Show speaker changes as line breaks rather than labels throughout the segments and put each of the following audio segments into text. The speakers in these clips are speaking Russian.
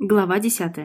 Глава 10.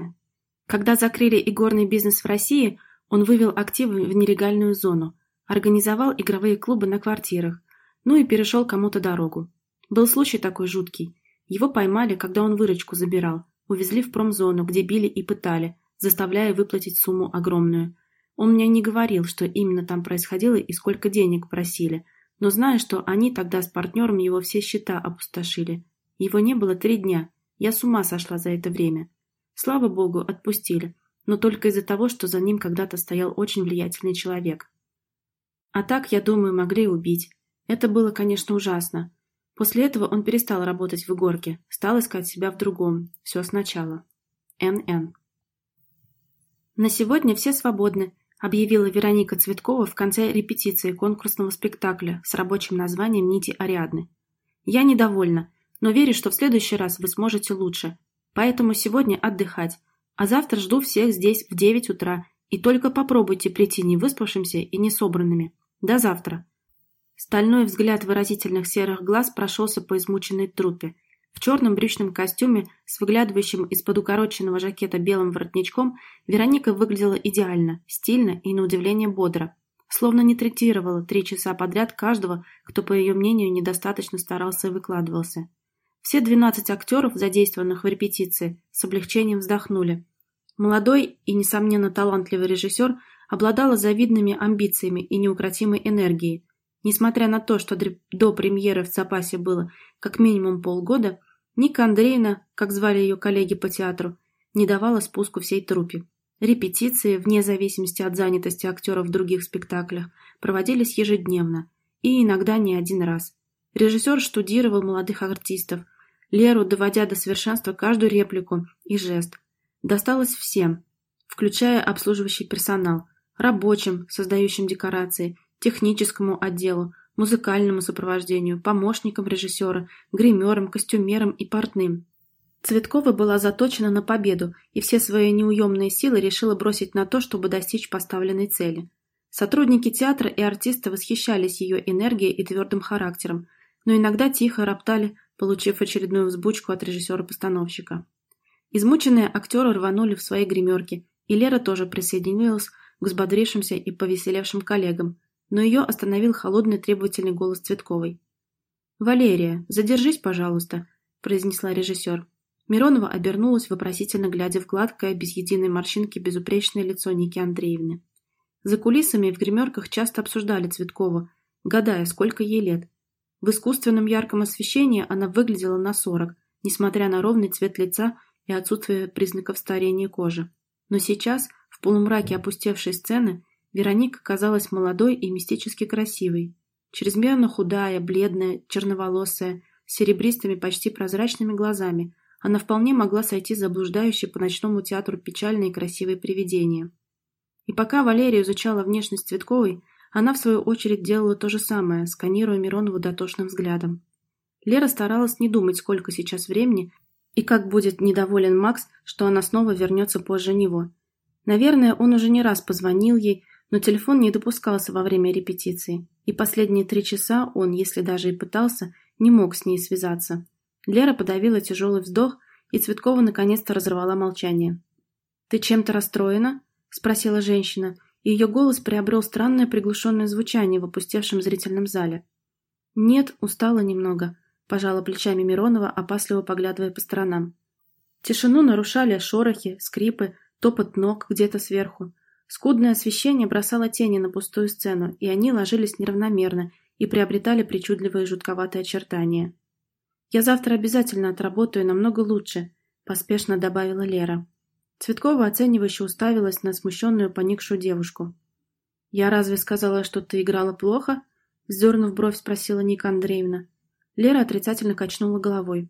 Когда закрыли игорный бизнес в России, он вывел активы в нелегальную зону, организовал игровые клубы на квартирах, ну и перешел кому-то дорогу. Был случай такой жуткий. Его поймали, когда он выручку забирал, увезли в промзону, где били и пытали, заставляя выплатить сумму огромную. Он мне не говорил, что именно там происходило и сколько денег просили, но знаю, что они тогда с партнером его все счета опустошили. Его не было три дня, я с ума сошла за это время. Слава богу, отпустили, но только из-за того, что за ним когда-то стоял очень влиятельный человек. А так, я думаю, могли убить. Это было, конечно, ужасно. После этого он перестал работать в игорке, стал искать себя в другом. Все сначала. Н.Н. «На сегодня все свободны», объявила Вероника Цветкова в конце репетиции конкурсного спектакля с рабочим названием «Нити Ариадны». «Я недовольна но верю, что в следующий раз вы сможете лучше. Поэтому сегодня отдыхать. А завтра жду всех здесь в 9 утра. И только попробуйте прийти не выспавшимся и не собранными. До завтра. Стальной взгляд выразительных серых глаз прошелся по измученной трупе. В черном брючном костюме с выглядывающим из-под укороченного жакета белым воротничком Вероника выглядела идеально, стильно и, на удивление, бодро. Словно не третировала три часа подряд каждого, кто, по ее мнению, недостаточно старался и выкладывался. Все двенадцать актеров, задействованных в репетиции, с облегчением вздохнули. Молодой и, несомненно, талантливый режиссер обладала завидными амбициями и неукротимой энергией. Несмотря на то, что до премьеры в запасе было как минимум полгода, Ника Андреевна, как звали ее коллеги по театру, не давала спуску всей труппе. Репетиции, вне зависимости от занятости актеров в других спектаклях, проводились ежедневно и иногда не один раз. Режиссер штудировал молодых артистов, Леру, доводя до совершенства каждую реплику и жест. Досталось всем, включая обслуживающий персонал, рабочим, создающим декорации, техническому отделу, музыкальному сопровождению, помощникам режиссера, гримерам, костюмерам и портным. Цветкова была заточена на победу и все свои неуемные силы решила бросить на то, чтобы достичь поставленной цели. Сотрудники театра и артисты восхищались ее энергией и твердым характером, но иногда тихо роптали получив очередную взбучку от режиссера-постановщика. Измученные актеры рванули в свои гримерки, и Лера тоже присоединилась к взбодрившимся и повеселевшим коллегам, но ее остановил холодный требовательный голос Цветковой. «Валерия, задержись, пожалуйста», – произнесла режиссер. Миронова обернулась, вопросительно глядя в гладкое, без единой морщинки, безупречное лицо Ники Андреевны. За кулисами в гримерках часто обсуждали Цветкову, гадая, сколько ей лет, в искусственном ярком освещении она выглядела на сорок, несмотря на ровный цвет лица и отсутствие признаков старения кожи. Но сейчас, в полумраке опустевшей сцены, Вероника казалась молодой и мистически красивой. Чрезмерно худая, бледная, черноволосая, с серебристыми, почти прозрачными глазами, она вполне могла сойти за блуждающей по ночному театру печальные и красивые привидения. И пока Валерия изучала внешность Цветковой, она, в свою очередь, делала то же самое, сканируя Миронову дотошным взглядом. Лера старалась не думать, сколько сейчас времени, и как будет недоволен Макс, что она снова вернется позже него. Наверное, он уже не раз позвонил ей, но телефон не допускался во время репетиции, и последние три часа он, если даже и пытался, не мог с ней связаться. Лера подавила тяжелый вздох, и Цветкова наконец-то разорвала молчание. «Ты чем-то расстроена?» – спросила женщина, ее голос приобрел странное приглушенное звучание в опустевшем зрительном зале. «Нет, устала немного», – пожала плечами Миронова, опасливо поглядывая по сторонам. Тишину нарушали шорохи, скрипы, топот ног где-то сверху. Скудное освещение бросало тени на пустую сцену, и они ложились неравномерно и приобретали причудливые жутковатые очертания. «Я завтра обязательно отработаю намного лучше», – поспешно добавила Лера. Цветкова оценивающе уставилась на смущенную поникшую девушку. «Я разве сказала, что ты играла плохо?» Вздернув бровь, спросила Ника Андреевна. Лера отрицательно качнула головой.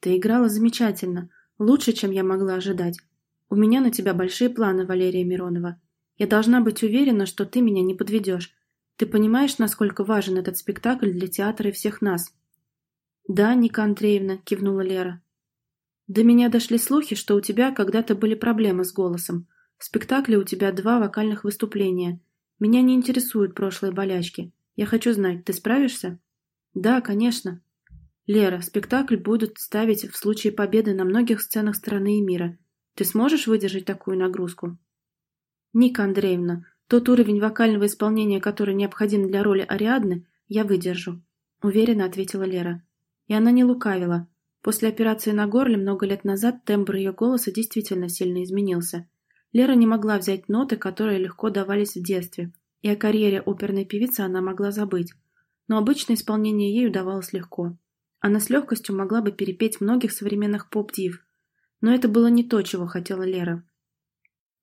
«Ты играла замечательно, лучше, чем я могла ожидать. У меня на тебя большие планы, Валерия Миронова. Я должна быть уверена, что ты меня не подведешь. Ты понимаешь, насколько важен этот спектакль для театра и всех нас?» «Да, Ника Андреевна», — кивнула Лера. До меня дошли слухи, что у тебя когда-то были проблемы с голосом. В спектакле у тебя два вокальных выступления. Меня не интересуют прошлые болячки. Я хочу знать, ты справишься? Да, конечно. Лера, спектакль будут ставить в случае победы на многих сценах страны и мира. Ты сможешь выдержать такую нагрузку? Ника Андреевна, тот уровень вокального исполнения, который необходим для роли Ариадны, я выдержу, уверенно ответила Лера. И она не лукавила. После операции на горле много лет назад тембр ее голоса действительно сильно изменился. Лера не могла взять ноты, которые легко давались в детстве, и о карьере оперной певицы она могла забыть. Но обычное исполнение ей удавалось легко. Она с легкостью могла бы перепеть многих современных поп-див. Но это было не то, чего хотела Лера.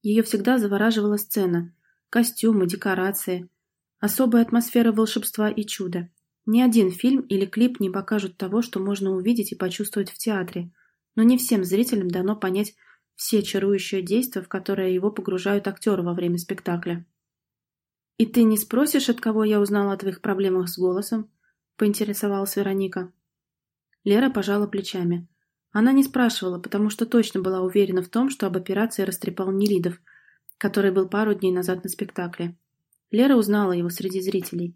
Ее всегда завораживала сцена, костюмы, декорации, особая атмосфера волшебства и чуда. Ни один фильм или клип не покажут того, что можно увидеть и почувствовать в театре, но не всем зрителям дано понять все чарующие действия, в которые его погружают актеры во время спектакля. «И ты не спросишь, от кого я узнала о твоих проблемах с голосом?» — поинтересовалась Вероника. Лера пожала плечами. Она не спрашивала, потому что точно была уверена в том, что об операции растрепал Нелидов, который был пару дней назад на спектакле. Лера узнала его среди зрителей.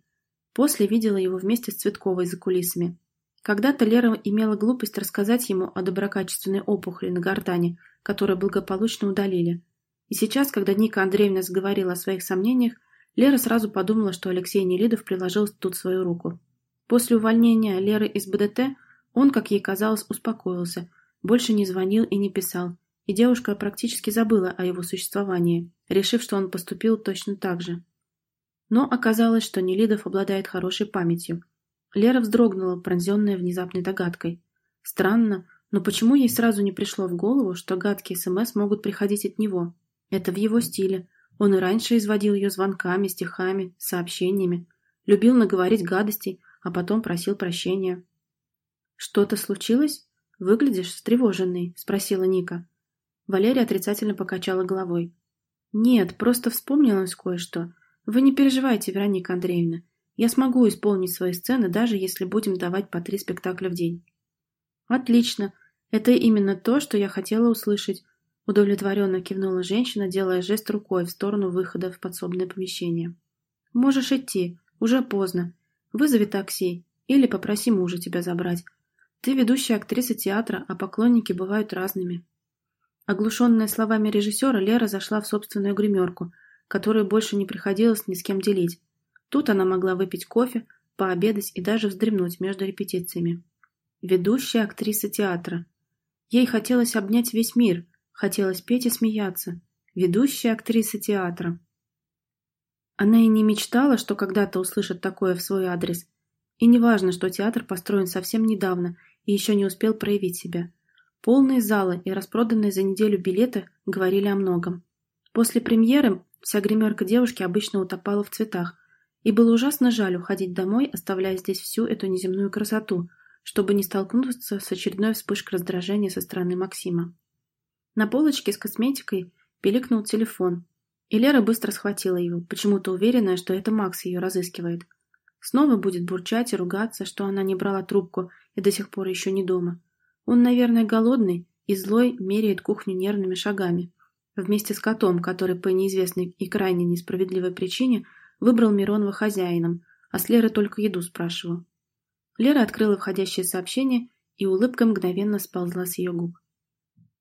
После видела его вместе с Цветковой за кулисами. Когда-то Лера имела глупость рассказать ему о доброкачественной опухоли на гортане, которую благополучно удалили. И сейчас, когда Ника Андреевна заговорила о своих сомнениях, Лера сразу подумала, что Алексей Нелидов приложил тут свою руку. После увольнения Леры из БДТ он, как ей казалось, успокоился, больше не звонил и не писал, и девушка практически забыла о его существовании, решив, что он поступил точно так же. Но оказалось, что Нелидов обладает хорошей памятью – Лера вздрогнула, пронзенная внезапной догадкой. Странно, но почему ей сразу не пришло в голову, что гадкие СМС могут приходить от него? Это в его стиле. Он и раньше изводил ее звонками, стихами, сообщениями. Любил наговорить гадостей, а потом просил прощения. «Что-то случилось? Выглядишь встревоженный», — спросила Ника. Валерия отрицательно покачала головой. «Нет, просто вспомнилось кое-что. Вы не переживайте, Вероника Андреевна. Я смогу исполнить свои сцены, даже если будем давать по три спектакля в день. Отлично. Это именно то, что я хотела услышать. Удовлетворенно кивнула женщина, делая жест рукой в сторону выхода в подсобное помещение. Можешь идти. Уже поздно. Вызови такси. Или попроси мужа тебя забрать. Ты ведущая актриса театра, а поклонники бывают разными. Оглушенная словами режиссера, Лера зашла в собственную гримерку, которую больше не приходилось ни с кем делить. Тут она могла выпить кофе, пообедать и даже вздремнуть между репетициями. Ведущая актриса театра. Ей хотелось обнять весь мир, хотелось петь и смеяться. Ведущая актриса театра. Она и не мечтала, что когда-то услышит такое в свой адрес. И не важно, что театр построен совсем недавно и еще не успел проявить себя. Полные залы и распроданные за неделю билеты говорили о многом. После премьеры вся гримерка девушки обычно утопала в цветах, и было ужасно жаль уходить домой, оставляя здесь всю эту неземную красоту, чтобы не столкнуться с очередной вспышкой раздражения со стороны Максима. На полочке с косметикой пиликнул телефон, и Лера быстро схватила его, почему-то уверенная, что это Макс ее разыскивает. Снова будет бурчать и ругаться, что она не брала трубку и до сих пор еще не дома. Он, наверное, голодный и злой меряет кухню нервными шагами. Вместе с котом, который по неизвестной и крайне несправедливой причине – Выбрал Миронова хозяином, а с Леры только еду спрашивал. Лера открыла входящее сообщение, и улыбка мгновенно сползла с ее губ.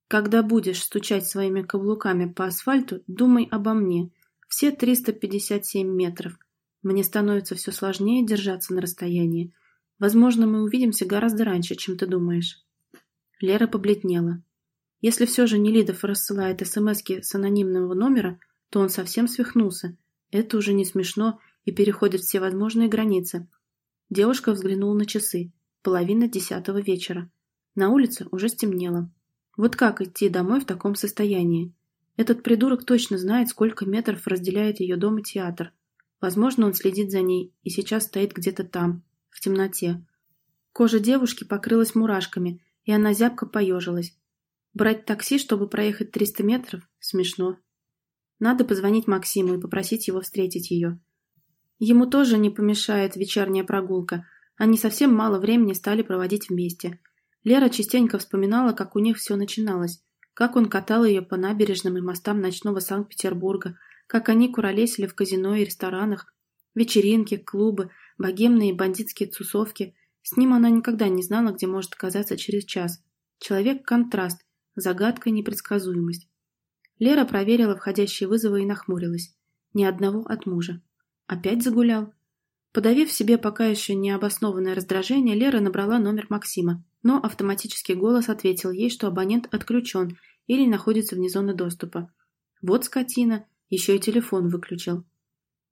«Когда будешь стучать своими каблуками по асфальту, думай обо мне. Все 357 метров. Мне становится все сложнее держаться на расстоянии. Возможно, мы увидимся гораздо раньше, чем ты думаешь». Лера побледнела. Если все же Нелидов рассылает смски с анонимного номера, то он совсем свихнулся это уже не смешно и переходит все возможные границы. Девушка взглянула на часы. Половина десятого вечера. На улице уже стемнело. Вот как идти домой в таком состоянии? Этот придурок точно знает, сколько метров разделяет ее дом и театр. Возможно, он следит за ней и сейчас стоит где-то там, в темноте. Кожа девушки покрылась мурашками, и она зябко поежилась. Брать такси, чтобы проехать 300 метров, смешно. Надо позвонить Максиму и попросить его встретить ее. Ему тоже не помешает вечерняя прогулка. Они совсем мало времени стали проводить вместе. Лера частенько вспоминала, как у них все начиналось. Как он катал ее по набережным и мостам ночного Санкт-Петербурга, как они куролесили в казино и ресторанах, вечеринки, клубы, богемные и бандитские тусовки. С ним она никогда не знала, где может оказаться через час. Человек-контраст, Загадка и непредсказуемость. Лера проверила входящие вызовы и нахмурилась. Ни одного от мужа. Опять загулял. Подавив в себе пока еще необоснованное раздражение, Лера набрала номер Максима, но автоматический голос ответил ей, что абонент отключен или находится вне зоны доступа. Вот скотина, еще и телефон выключил.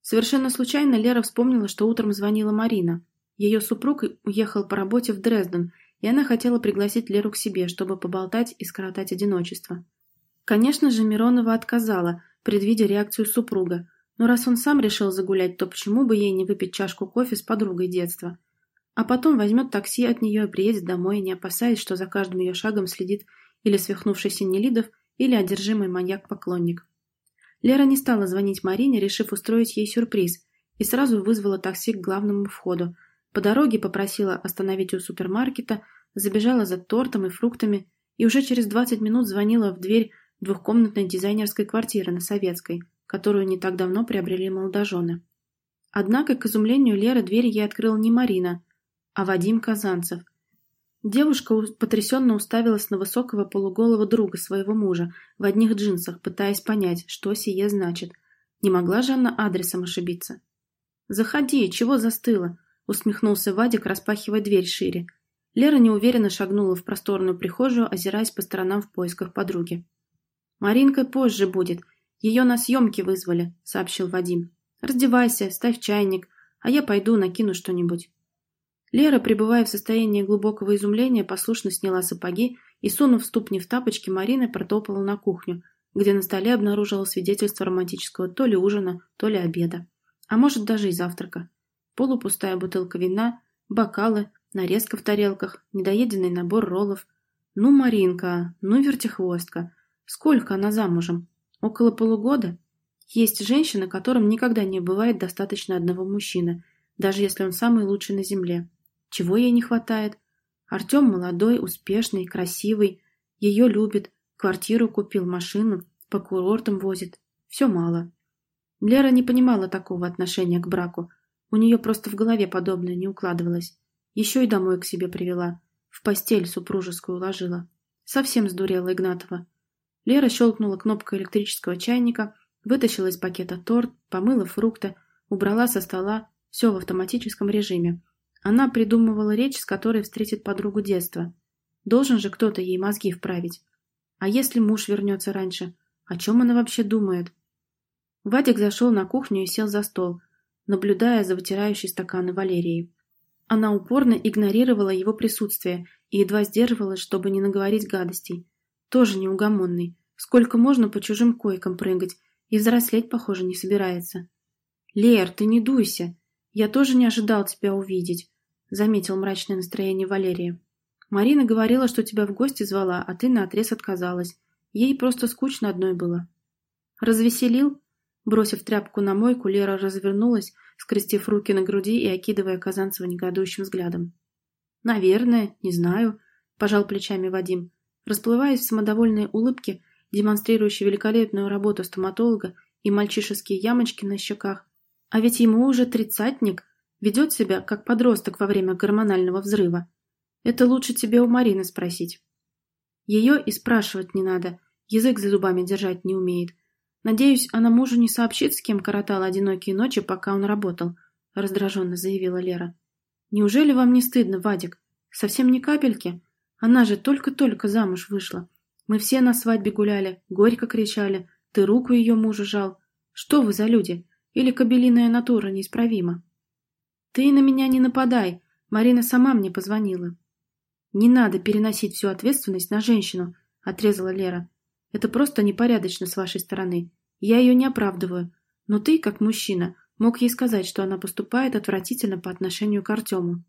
Совершенно случайно Лера вспомнила, что утром звонила Марина. Ее супруг уехал по работе в Дрезден, и она хотела пригласить Леру к себе, чтобы поболтать и скоротать одиночество. Конечно же, Миронова отказала, предвидя реакцию супруга, но раз он сам решил загулять, то почему бы ей не выпить чашку кофе с подругой детства? А потом возьмет такси от нее и приедет домой, не опасаясь, что за каждым ее шагом следит или свихнувшийся Нелидов, или одержимый маньяк-поклонник. Лера не стала звонить Марине, решив устроить ей сюрприз, и сразу вызвала такси к главному входу. По дороге попросила остановить у супермаркета, забежала за тортом и фруктами, и уже через 20 минут звонила в дверь двухкомнатной дизайнерской квартиры на Советской, которую не так давно приобрели молодожены. Однако, к изумлению Леры, дверь ей открыл не Марина, а Вадим Казанцев. Девушка потрясенно уставилась на высокого полуголого друга своего мужа в одних джинсах, пытаясь понять, что сие значит. Не могла же она адресом ошибиться. «Заходи, чего застыла?» — усмехнулся Вадик, распахивая дверь шире. Лера неуверенно шагнула в просторную прихожую, озираясь по сторонам в поисках подруги. «Маринка позже будет. Ее на съемки вызвали», — сообщил Вадим. «Раздевайся, ставь чайник, а я пойду накину что-нибудь». Лера, пребывая в состоянии глубокого изумления, послушно сняла сапоги и, сунув ступни в тапочки, Марина протопала на кухню, где на столе обнаружила свидетельство романтического то ли ужина, то ли обеда. А может, даже и завтрака. Полупустая бутылка вина, бокалы, нарезка в тарелках, недоеденный набор роллов. Ну, Маринка, ну, вертихвостка. Сколько она замужем? Около полугода? Есть женщины, которым никогда не бывает достаточно одного мужчины, даже если он самый лучший на земле. Чего ей не хватает? Артем молодой, успешный, красивый, ее любит, квартиру купил, машину, по курортам возит. Все мало. Лера не понимала такого отношения к браку. У нее просто в голове подобное не укладывалось. Еще и домой к себе привела. В постель супружескую уложила. Совсем сдурела Игнатова. Лера щелкнула кнопкой электрического чайника, вытащила из пакета торт, помыла фрукты, убрала со стола, все в автоматическом режиме. Она придумывала речь, с которой встретит подругу детства. Должен же кто-то ей мозги вправить. А если муж вернется раньше? О чем она вообще думает? Вадик зашел на кухню и сел за стол, наблюдая за вытирающей стаканы Валерией. Она упорно игнорировала его присутствие и едва сдерживалась, чтобы не наговорить гадостей. Тоже неугомонный. Сколько можно по чужим койкам прыгать, и взрослеть, похоже, не собирается. «Лер, ты не дуйся. Я тоже не ожидал тебя увидеть заметил мрачное настроение Валерия. Марина говорила, что тебя в гости звала, а ты наотрез отказалась. Ей просто скучно одной было. Развеселил? Бросив тряпку на мойку, Лера развернулась, скрестив руки на груди и окидывая Казанцева негодующим взглядом. «Наверное, не знаю», – пожал плечами Вадим. Расплываясь в самодовольной улыбке, демонстрирующей великолепную работу стоматолога и мальчишеские ямочки на щеках. А ведь ему уже тридцатник – Ведет себя, как подросток во время гормонального взрыва. Это лучше тебе у Марины спросить. Ее и спрашивать не надо, язык за зубами держать не умеет. Надеюсь, она мужу не сообщит, с кем коротала одинокие ночи, пока он работал, раздраженно заявила Лера. Неужели вам не стыдно, Вадик? Совсем ни капельки? Она же только-только замуж вышла. Мы все на свадьбе гуляли, горько кричали. Ты руку ее мужу жал. Что вы за люди? Или кобелиная натура неисправима? «Ты на меня не нападай. Марина сама мне позвонила». «Не надо переносить всю ответственность на женщину», — отрезала Лера. «Это просто непорядочно с вашей стороны. Я ее не оправдываю. Но ты, как мужчина, мог ей сказать, что она поступает отвратительно по отношению к Артему».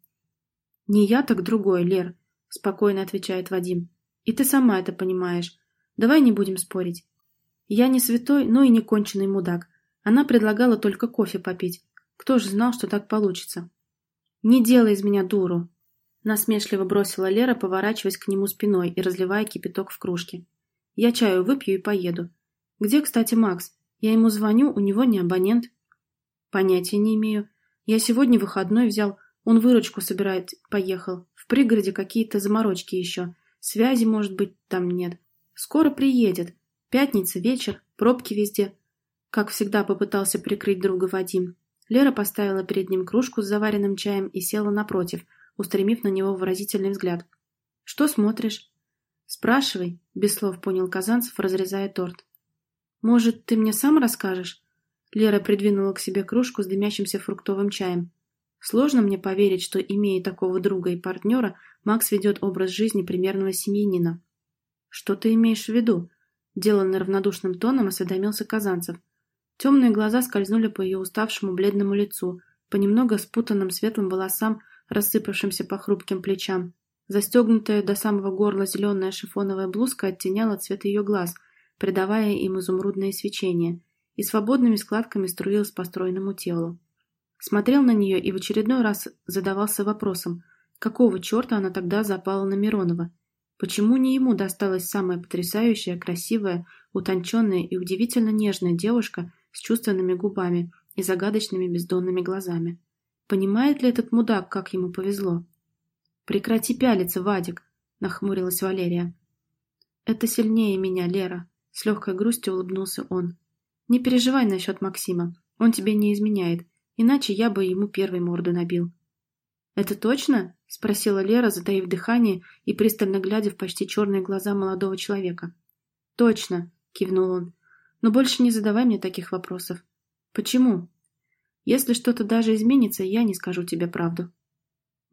«Не я, так другой, Лер», — спокойно отвечает Вадим. «И ты сама это понимаешь. Давай не будем спорить. Я не святой, но и не конченый мудак. Она предлагала только кофе попить. Кто же знал, что так получится? «Не делай из меня дуру!» Насмешливо бросила Лера, поворачиваясь к нему спиной и разливая кипяток в кружке. «Я чаю выпью и поеду. Где, кстати, Макс? Я ему звоню, у него не абонент». «Понятия не имею. Я сегодня выходной взял, он выручку собирает, поехал. В пригороде какие-то заморочки еще. Связи, может быть, там нет. Скоро приедет. Пятница, вечер, пробки везде. Как всегда попытался прикрыть друга Вадим. Лера поставила перед ним кружку с заваренным чаем и села напротив, устремив на него выразительный взгляд. «Что смотришь?» «Спрашивай», — без слов понял Казанцев, разрезая торт. «Может, ты мне сам расскажешь?» Лера придвинула к себе кружку с дымящимся фруктовым чаем. Сложно мне поверить, что, имея такого друга и партнера, Макс ведет образ жизни примерного семьянина. «Что ты имеешь в виду?» Деланно равнодушным тоном осведомился Казанцев. Темные глаза скользнули по ее уставшему бледному лицу, по немного спутанным светлым волосам, рассыпавшимся по хрупким плечам. Застегнутая до самого горла зеленая шифоновая блузка оттеняла цвет ее глаз, придавая им изумрудное свечение, и свободными складками струилась по стройному телу. Смотрел на нее и в очередной раз задавался вопросом, какого черта она тогда запала на Миронова? Почему не ему досталась самая потрясающая, красивая, утонченная и удивительно нежная девушка с чувственными губами и загадочными бездонными глазами? Понимает ли этот мудак, как ему повезло? «Прекрати пялиться, Вадик!» — нахмурилась Валерия. «Это сильнее меня, Лера!» — с легкой грустью улыбнулся он. «Не переживай насчет Максима, он тебе не изменяет, иначе я бы ему первый морду набил». «Это точно?» — спросила Лера, затаив дыхание и пристально глядя в почти черные глаза молодого человека. «Точно!» — кивнул он. «Но больше не задавай мне таких вопросов. Почему? Если что-то даже изменится, я не скажу тебе правду».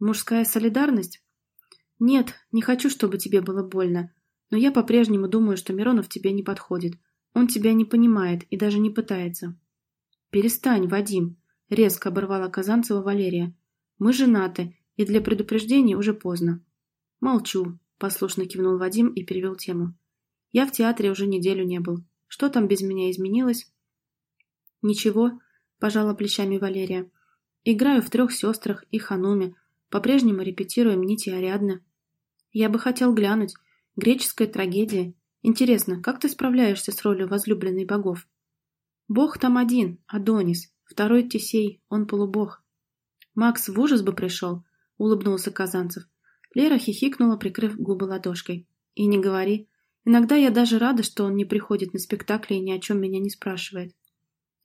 Мужская солидарность? Нет, не хочу, чтобы тебе было больно. Но я по-прежнему думаю, что Миронов тебе не подходит. Он тебя не понимает и даже не пытается. Перестань, Вадим, резко оборвала Казанцева Валерия. Мы женаты, и для предупреждения уже поздно. Молчу, послушно кивнул Вадим и перевел тему. Я в театре уже неделю не был. Что там без меня изменилось? Ничего, пожала плечами Валерия. Играю в трех сестрах и хануме, по-прежнему репетируем нити Ариадны. Я бы хотел глянуть. Греческая трагедия. Интересно, как ты справляешься с ролью возлюбленной богов? Бог там один, Адонис. Второй Тесей, он полубог. Макс в ужас бы пришел, улыбнулся Казанцев. Лера хихикнула, прикрыв губы ладошкой. И не говори. Иногда я даже рада, что он не приходит на спектакли и ни о чем меня не спрашивает.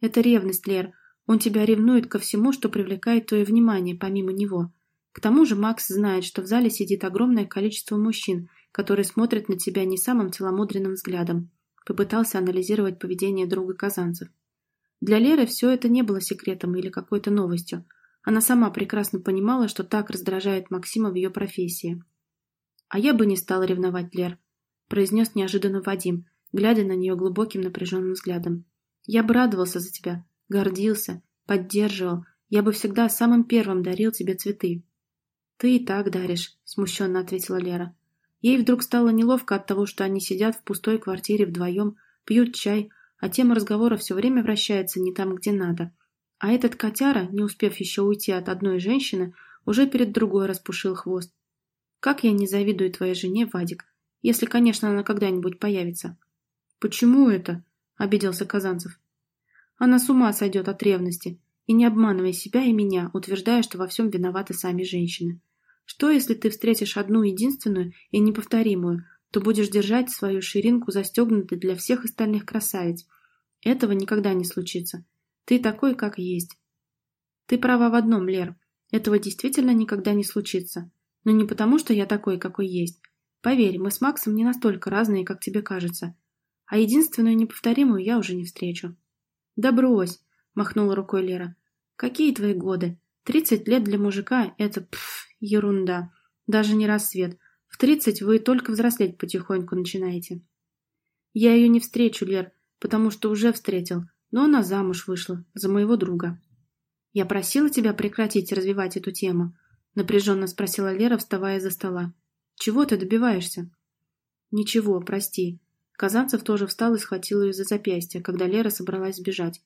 Это ревность, Лер. Он тебя ревнует ко всему, что привлекает твое внимание, помимо него. К тому же Макс знает, что в зале сидит огромное количество мужчин, которые смотрят на тебя не самым целомудренным взглядом. Попытался анализировать поведение друга казанцев. Для Леры все это не было секретом или какой-то новостью. Она сама прекрасно понимала, что так раздражает Максима в ее профессии. «А я бы не стала ревновать, Лер», – произнес неожиданно Вадим, глядя на нее глубоким напряженным взглядом. «Я бы радовался за тебя, гордился, поддерживал, я бы всегда самым первым дарил тебе цветы. «Ты и так даришь», — смущенно ответила Лера. Ей вдруг стало неловко от того, что они сидят в пустой квартире вдвоем, пьют чай, а тема разговора все время вращается не там, где надо. А этот котяра, не успев еще уйти от одной женщины, уже перед другой распушил хвост. «Как я не завидую твоей жене, Вадик, если, конечно, она когда-нибудь появится». «Почему это?» — обиделся Казанцев. «Она с ума сойдет от ревности, и не обманывай себя и меня, утверждая, что во всем виноваты сами женщины. Что, если ты встретишь одну единственную и неповторимую, то будешь держать свою ширинку застегнутой для всех остальных красавиц. Этого никогда не случится. Ты такой, как есть. Ты права в одном, Лер. Этого действительно никогда не случится. Но не потому, что я такой, какой есть. Поверь, мы с Максом не настолько разные, как тебе кажется. А единственную неповторимую я уже не встречу. Да брось, махнула рукой Лера. Какие твои годы? Тридцать лет для мужика — это, пф, ерунда. Даже не рассвет. В тридцать вы только взрослеть потихоньку начинаете. Я ее не встречу, Лер, потому что уже встретил, но она замуж вышла, за моего друга. Я просила тебя прекратить развивать эту тему, напряженно спросила Лера, вставая за стола. Чего ты добиваешься? Ничего, прости. Казанцев тоже встал и схватил ее за запястье, когда Лера собралась сбежать.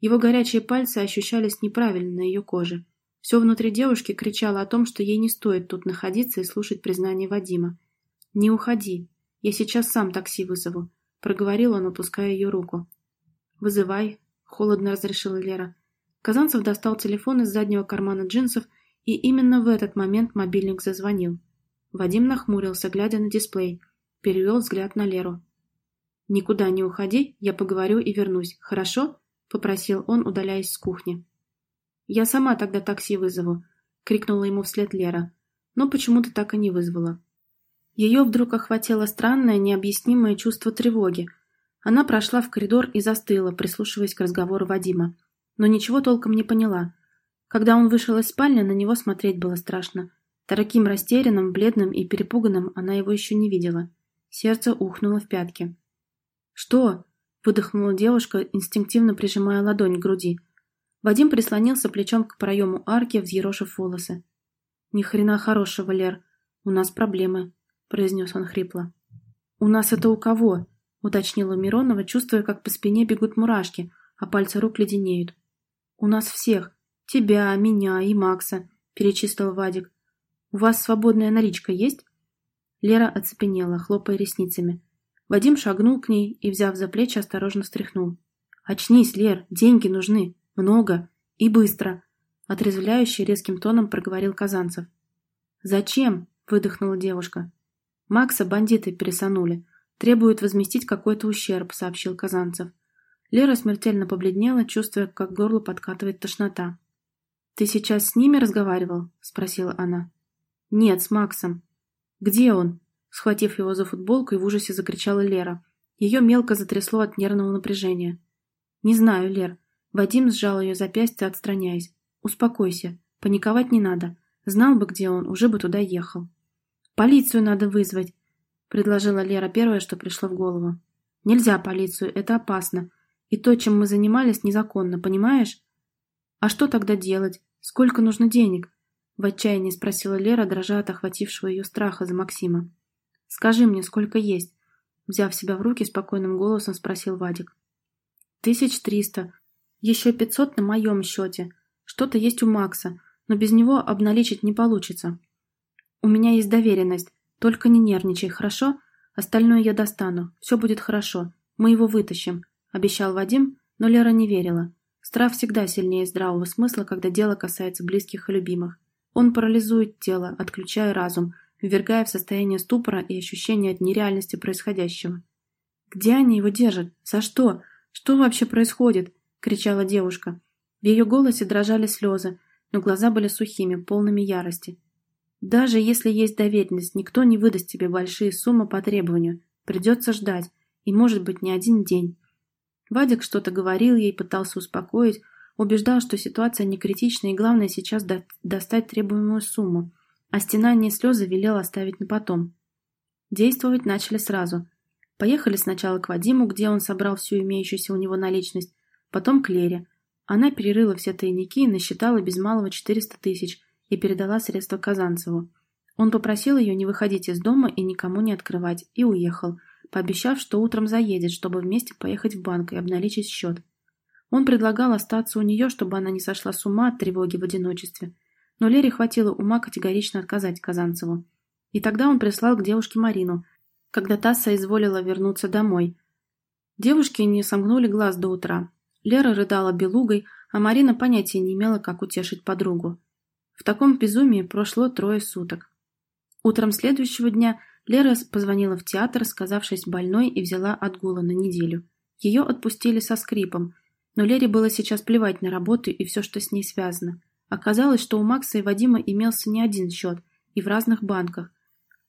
Его горячие пальцы ощущались неправильно на ее коже. Все внутри девушки кричало о том, что ей не стоит тут находиться и слушать признание Вадима. «Не уходи. Я сейчас сам такси вызову», — проговорил он, опуская ее руку. «Вызывай», — холодно разрешила Лера. Казанцев достал телефон из заднего кармана джинсов, и именно в этот момент мобильник зазвонил. Вадим нахмурился, глядя на дисплей. перевел взгляд на Леру. «Никуда не уходи, я поговорю и вернусь, хорошо?» — попросил он, удаляясь с кухни. «Я сама тогда такси вызову», — крикнула ему вслед Лера, но почему-то так и не вызвала. Ее вдруг охватило странное, необъяснимое чувство тревоги. Она прошла в коридор и застыла, прислушиваясь к разговору Вадима, но ничего толком не поняла. Когда он вышел из спальни, на него смотреть было страшно. Таким растерянным, бледным и перепуганным она его еще не видела. Сердце ухнуло в пятки. «Что?» — выдохнула девушка, инстинктивно прижимая ладонь к груди. Вадим прислонился плечом к проему арки, взъерошив волосы. «Ни хрена хорошего, Лер. У нас проблемы», — произнес он хрипло. «У нас это у кого?» — уточнила Миронова, чувствуя, как по спине бегут мурашки, а пальцы рук леденеют. «У нас всех. Тебя, меня и Макса», — перечислил Вадик. «У вас свободная наличка есть?» Лера оцепенела, хлопая ресницами. Вадим шагнул к ней и, взяв за плечи, осторожно стряхнул. «Очнись, Лер, деньги нужны. Много. И быстро!» Отрезвляющий резким тоном проговорил Казанцев. «Зачем?» — выдохнула девушка. «Макса бандиты пересанули. Требуют возместить какой-то ущерб», — сообщил Казанцев. Лера смертельно побледнела, чувствуя, как горло подкатывает тошнота. «Ты сейчас с ними разговаривал?» — спросила она. «Нет, с Максом». «Где он?» Схватив его за футболку и в ужасе закричала Лера. Ее мелко затрясло от нервного напряжения. «Не знаю, Лер». Вадим сжал ее запястье, отстраняясь. «Успокойся. Паниковать не надо. Знал бы, где он, уже бы туда ехал». «Полицию надо вызвать», — предложила Лера первое, что пришло в голову. «Нельзя полицию, это опасно. И то, чем мы занимались, незаконно, понимаешь?» «А что тогда делать? Сколько нужно денег?» В отчаянии спросила Лера, дрожа от охватившего ее страха за Максима. «Скажи мне, сколько есть?» Взяв себя в руки, спокойным голосом спросил Вадик. «Тысяч триста. Еще пятьсот на моем счете. Что-то есть у Макса, но без него обналичить не получится. У меня есть доверенность. Только не нервничай, хорошо? Остальное я достану. Все будет хорошо. Мы его вытащим», — обещал Вадим, но Лера не верила. Страх всегда сильнее здравого смысла, когда дело касается близких и любимых. Он парализует тело, отключая разум, ввергая в состояние ступора и ощущения от нереальности происходящего. «Где они его держат? За что? Что вообще происходит?» — кричала девушка. В ее голосе дрожали слезы, но глаза были сухими, полными ярости. «Даже если есть доверенность, никто не выдаст тебе большие суммы по требованию. Придется ждать, и может быть не один день». Вадик что-то говорил ей, пытался успокоить, убеждал, что ситуация не критична и главное сейчас до достать требуемую сумму, а стенание слезы велел оставить на потом. Действовать начали сразу. Поехали сначала к Вадиму, где он собрал всю имеющуюся у него наличность, потом к Лере. Она перерыла все тайники и насчитала без малого 400 тысяч и передала средства Казанцеву. Он попросил ее не выходить из дома и никому не открывать, и уехал, пообещав, что утром заедет, чтобы вместе поехать в банк и обналичить счет. Он предлагал остаться у нее, чтобы она не сошла с ума от тревоги в одиночестве. Но Лере хватило ума категорично отказать Казанцеву. И тогда он прислал к девушке Марину, когда та соизволила вернуться домой. Девушки не сомкнули глаз до утра. Лера рыдала белугой, а Марина понятия не имела, как утешить подругу. В таком безумии прошло трое суток. Утром следующего дня Лера позвонила в театр, сказавшись больной, и взяла отгула на неделю. Ее отпустили со скрипом, но Лере было сейчас плевать на работу и все, что с ней связано. Оказалось, что у Макса и Вадима имелся не один счет, и в разных банках.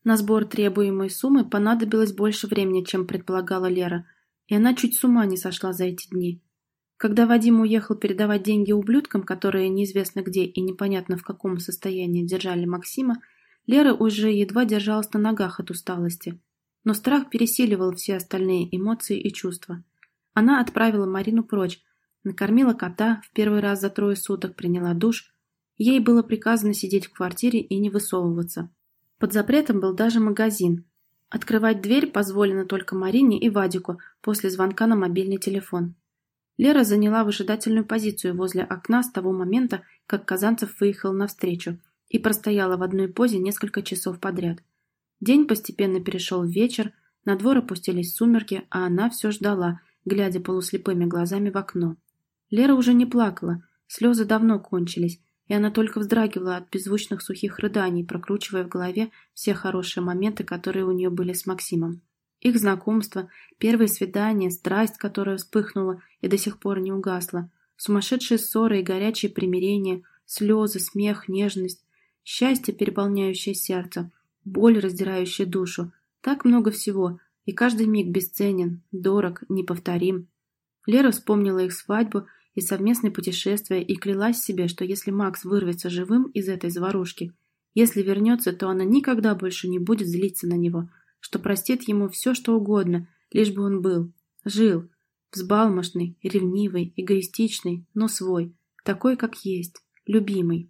На сбор требуемой суммы понадобилось больше времени, чем предполагала Лера, и она чуть с ума не сошла за эти дни. Когда Вадим уехал передавать деньги ублюдкам, которые неизвестно где и непонятно в каком состоянии держали Максима, Лера уже едва держалась на ногах от усталости. Но страх пересиливал все остальные эмоции и чувства. Она отправила Марину прочь, Накормила кота, в первый раз за трое суток приняла душ. Ей было приказано сидеть в квартире и не высовываться. Под запретом был даже магазин. Открывать дверь позволено только Марине и Вадику после звонка на мобильный телефон. Лера заняла выжидательную позицию возле окна с того момента, как Казанцев выехал навстречу, и простояла в одной позе несколько часов подряд. День постепенно перешел в вечер, на двор опустились сумерки, а она все ждала, глядя полуслепыми глазами в окно. Лера уже не плакала, слезы давно кончились, и она только вздрагивала от беззвучных сухих рыданий, прокручивая в голове все хорошие моменты, которые у нее были с Максимом. Их знакомство, первые свидания, страсть, которая вспыхнула и до сих пор не угасла, сумасшедшие ссоры и горячие примирения, слезы, смех, нежность, счастье, переполняющее сердце, боль, раздирающая душу. Так много всего, и каждый миг бесценен, дорог, неповторим. Лера вспомнила их свадьбу и совместное путешествие и клялась себе, что если Макс вырвется живым из этой заварушки, если вернется, то она никогда больше не будет злиться на него, что простит ему все, что угодно, лишь бы он был, жил, взбалмошный, ревнивый, эгоистичный, но свой, такой, как есть, любимый.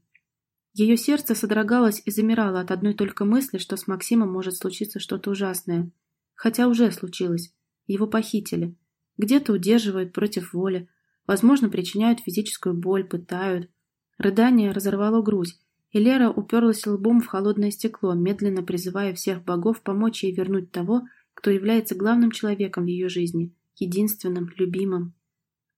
Ее сердце содрогалось и замирало от одной только мысли, что с Максимом может случиться что-то ужасное. Хотя уже случилось. Его похитили. Где-то удерживают против воли, Возможно, причиняют физическую боль, пытают. Рыдание разорвало грудь, и Лера уперлась лбом в холодное стекло, медленно призывая всех богов помочь ей вернуть того, кто является главным человеком в ее жизни, единственным, любимым.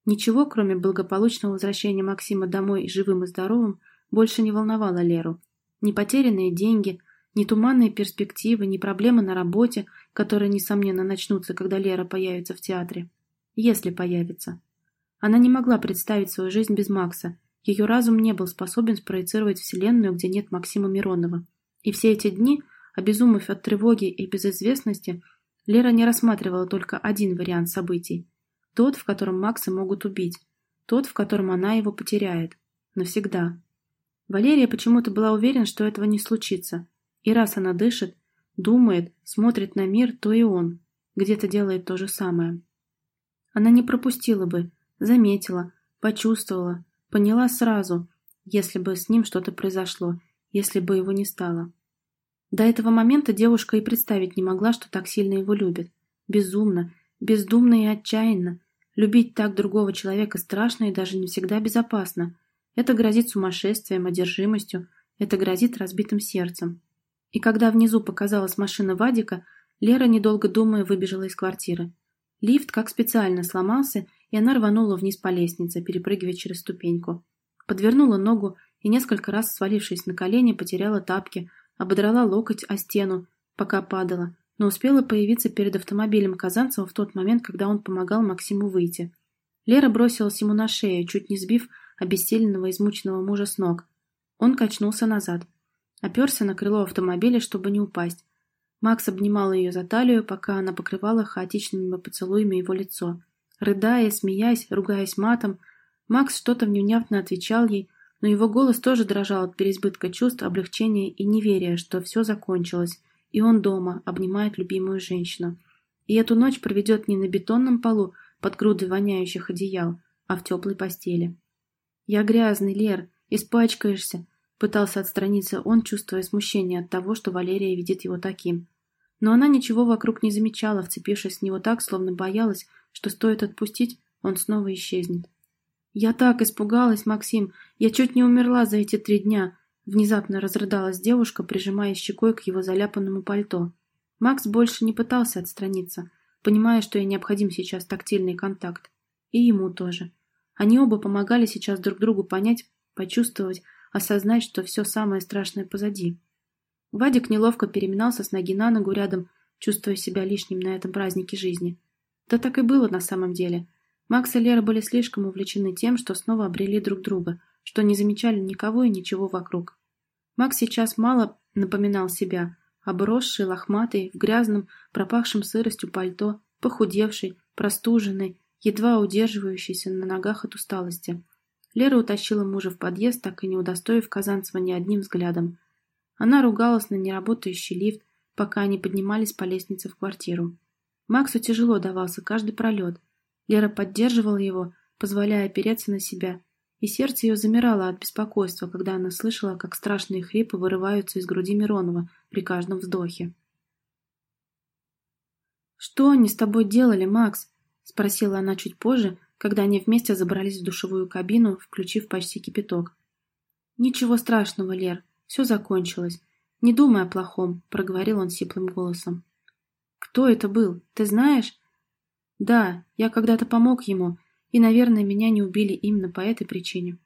Ничего, кроме благополучного возвращения Максима домой живым и здоровым, больше не волновало Леру. Ни потерянные деньги, ни туманные перспективы, ни проблемы на работе, которые, несомненно, начнутся, когда Лера появится в театре. Если появится. Она не могла представить свою жизнь без Макса. Ее разум не был способен спроецировать вселенную, где нет Максима Миронова. И все эти дни, обезумев от тревоги и безызвестности, Лера не рассматривала только один вариант событий. Тот, в котором Макса могут убить. Тот, в котором она его потеряет. Навсегда. Валерия почему-то была уверена, что этого не случится. И раз она дышит, думает, смотрит на мир, то и он где-то делает то же самое. Она не пропустила бы, Заметила, почувствовала, поняла сразу, если бы с ним что-то произошло, если бы его не стало. До этого момента девушка и представить не могла, что так сильно его любит. Безумно, бездумно и отчаянно. Любить так другого человека страшно и даже не всегда безопасно. Это грозит сумасшествием, одержимостью, это грозит разбитым сердцем. И когда внизу показалась машина Вадика, Лера, недолго думая, выбежала из квартиры. Лифт как специально сломался, и она рванула вниз по лестнице, перепрыгивая через ступеньку. Подвернула ногу и несколько раз, свалившись на колени, потеряла тапки, ободрала локоть о стену, пока падала, но успела появиться перед автомобилем Казанцева в тот момент, когда он помогал Максиму выйти. Лера бросилась ему на шею, чуть не сбив обессиленного измученного мужа с ног. Он качнулся назад. Оперся на крыло автомобиля, чтобы не упасть. Макс обнимал ее за талию, пока она покрывала хаотичными поцелуями его лицо. Рыдая, смеясь, ругаясь матом, Макс что-то невнятно отвечал ей, но его голос тоже дрожал от переизбытка чувств, облегчения и неверия, что все закончилось, и он дома, обнимает любимую женщину. И эту ночь проведет не на бетонном полу под грудой воняющих одеял, а в теплой постели. «Я грязный, Лер, испачкаешься», — пытался отстраниться он, чувствуя смущение от того, что Валерия видит его таким. Но она ничего вокруг не замечала, вцепившись в него так, словно боялась, что стоит отпустить, он снова исчезнет. «Я так испугалась, Максим! Я чуть не умерла за эти три дня!» Внезапно разрыдалась девушка, прижимая щекой к его заляпанному пальто. Макс больше не пытался отстраниться, понимая, что ей необходим сейчас тактильный контакт. И ему тоже. Они оба помогали сейчас друг другу понять, почувствовать, осознать, что все самое страшное позади. Вадик неловко переминался с ноги на ногу рядом, чувствуя себя лишним на этом празднике жизни. Да так и было на самом деле. Макс и Лера были слишком увлечены тем, что снова обрели друг друга, что не замечали никого и ничего вокруг. Макс сейчас мало напоминал себя, обросший, лохматый, в грязном, пропахшем сыростью пальто, похудевший, простуженный, едва удерживающийся на ногах от усталости. Лера утащила мужа в подъезд, так и не удостоив Казанцева ни одним взглядом. Она ругалась на неработающий лифт, пока они поднимались по лестнице в квартиру. Максу тяжело давался каждый пролет. Лера поддерживала его, позволяя опереться на себя, и сердце ее замирало от беспокойства, когда она слышала, как страшные хрипы вырываются из груди Миронова при каждом вздохе. «Что они с тобой делали, Макс?» — спросила она чуть позже, когда они вместе забрались в душевую кабину, включив почти кипяток. «Ничего страшного, Лер, все закончилось. Не думай о плохом», — проговорил он сиплым голосом. Кто это был, ты знаешь? Да, я когда-то помог ему, и, наверное, меня не убили именно по этой причине.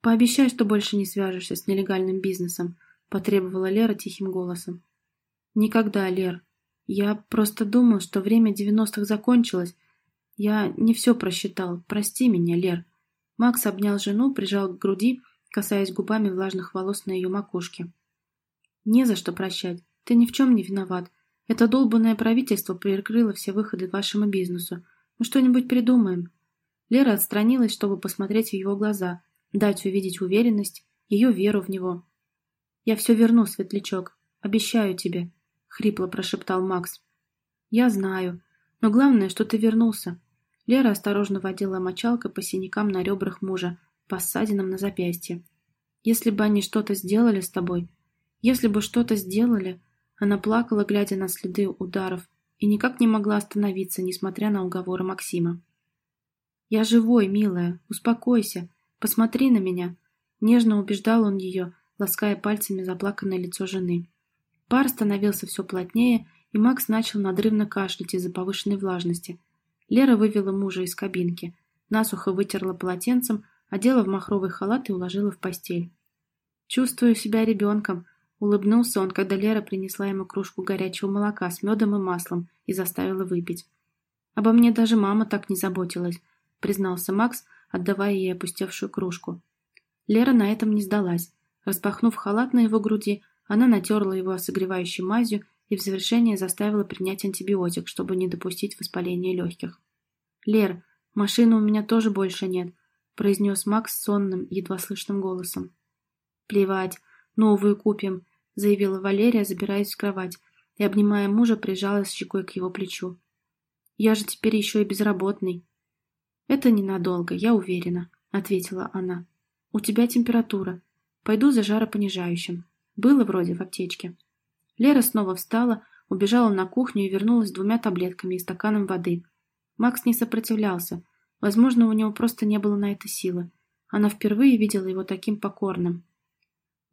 Пообещай, что больше не свяжешься с нелегальным бизнесом, потребовала Лера тихим голосом. Никогда, Лер. Я просто думал, что время девяностых закончилось. Я не все просчитал. Прости меня, Лер. Макс обнял жену, прижал к груди, касаясь губами влажных волос на ее макушке. Не за что прощать. Ты ни в чем не виноват. Это долбанное правительство перекрыло все выходы вашему бизнесу. Мы что-нибудь придумаем. Лера отстранилась, чтобы посмотреть в его глаза, дать увидеть уверенность, ее веру в него. «Я все верну, Светлячок. Обещаю тебе», — хрипло прошептал Макс. «Я знаю. Но главное, что ты вернулся». Лера осторожно водила мочалкой по синякам на ребрах мужа, по ссадинам на запястье. «Если бы они что-то сделали с тобой, если бы что-то сделали...» Она плакала, глядя на следы ударов, и никак не могла остановиться, несмотря на уговоры Максима. «Я живой, милая, успокойся, посмотри на меня», — нежно убеждал он ее, лаская пальцами заплаканное лицо жены. Пар становился все плотнее, и Макс начал надрывно кашлять из-за повышенной влажности. Лера вывела мужа из кабинки, насухо вытерла полотенцем, одела в махровый халат и уложила в постель. «Чувствую себя ребенком», — улыбнулся он, когда Лера принесла ему кружку горячего молока с медом и маслом и заставила выпить. «Обо мне даже мама так не заботилась», — признался Макс, отдавая ей опустевшую кружку. Лера на этом не сдалась. Распахнув халат на его груди, она натерла его согревающей мазью и в завершение заставила принять антибиотик, чтобы не допустить воспаления легких. «Лер, машины у меня тоже больше нет», — произнес Макс сонным, едва слышным голосом. «Плевать, новую купим», — заявила Валерия, забираясь в кровать, и, обнимая мужа, прижалась щекой к его плечу. «Я же теперь еще и безработный». «Это ненадолго, я уверена», — ответила она. «У тебя температура. Пойду за жаропонижающим. Было вроде в аптечке». Лера снова встала, убежала на кухню и вернулась с двумя таблетками и стаканом воды. Макс не сопротивлялся. Возможно, у него просто не было на это силы. Она впервые видела его таким покорным.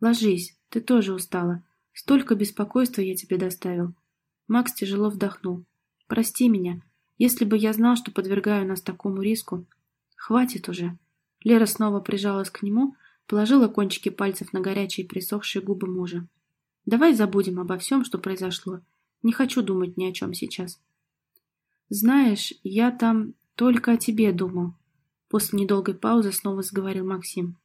«Ложись, ты тоже устала. Столько беспокойства я тебе доставил». Макс тяжело вдохнул. «Прости меня. Если бы я знал, что подвергаю нас такому риску... Хватит уже. Лера снова прижалась к нему, положила кончики пальцев на горячие присохшие губы мужа. Давай забудем обо всем, что произошло. Не хочу думать ни о чем сейчас. Знаешь, я там только о тебе думал. После недолгой паузы снова заговорил Максим.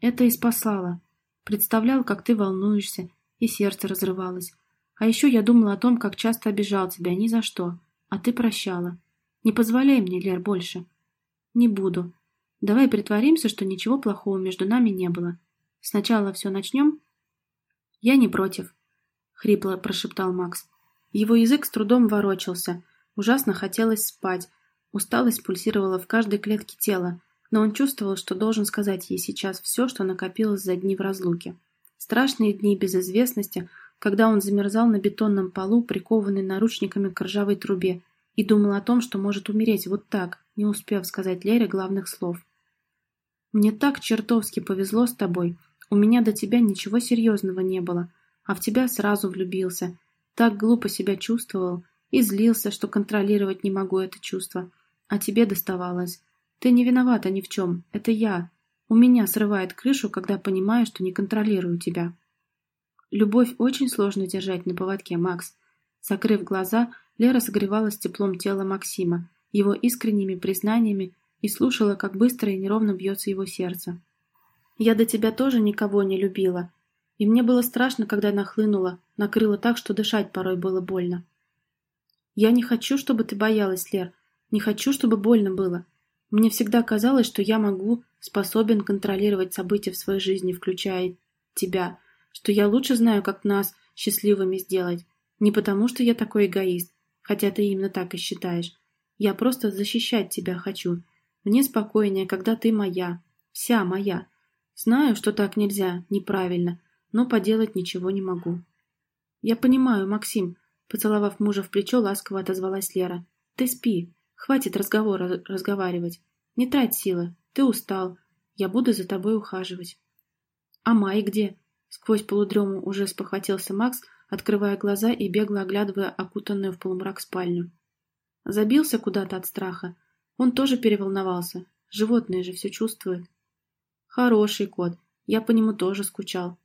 Это и спасало. Представлял, как ты волнуешься, и сердце разрывалось. А еще я думала о том, как часто обижал тебя ни за что. А ты прощала. Не позволяй мне, Лер, больше. Не буду. Давай притворимся, что ничего плохого между нами не было. Сначала все начнем? Я не против, хрипло прошептал Макс. Его язык с трудом ворочался. Ужасно хотелось спать. Усталость пульсировала в каждой клетке тела, но он чувствовал, что должен сказать ей сейчас все, что накопилось за дни в разлуке. Страшные дни безызвестности, когда он замерзал на бетонном полу, прикованный наручниками к ржавой трубе, и думал о том, что может умереть вот так, не успев сказать Лере главных слов. «Мне так чертовски повезло с тобой. У меня до тебя ничего серьезного не было, а в тебя сразу влюбился. Так глупо себя чувствовал и злился, что контролировать не могу это чувство. А тебе доставалось. Ты не виновата ни в чем, это я. У меня срывает крышу, когда понимаю, что не контролирую тебя». Любовь очень сложно держать на поводке, Макс. Закрыв глаза, Лера согревалась теплом тела Максима, его искренними признаниями и слушала, как быстро и неровно бьется его сердце. «Я до тебя тоже никого не любила, и мне было страшно, когда нахлынула, накрыла так, что дышать порой было больно. Я не хочу, чтобы ты боялась, Лер, не хочу, чтобы больно было. Мне всегда казалось, что я могу, способен контролировать события в своей жизни, включая тебя, что я лучше знаю, как нас счастливыми сделать. Не потому, что я такой эгоист, хотя ты именно так и считаешь. Я просто защищать тебя хочу. Мне спокойнее, когда ты моя, вся моя. Знаю, что так нельзя, неправильно, но поделать ничего не могу. Я понимаю, Максим, поцеловав мужа в плечо, ласково отозвалась Лера. Ты спи, хватит разговора разговаривать. Не трать силы, ты устал. Я буду за тобой ухаживать. А Май где? Сквозь полудрему уже спохватился Макс, открывая глаза и бегло оглядывая окутанную в полумрак спальню. Забился куда-то от страха. Он тоже переволновался. Животные же все чувствуют. Хороший кот, я по нему тоже скучал.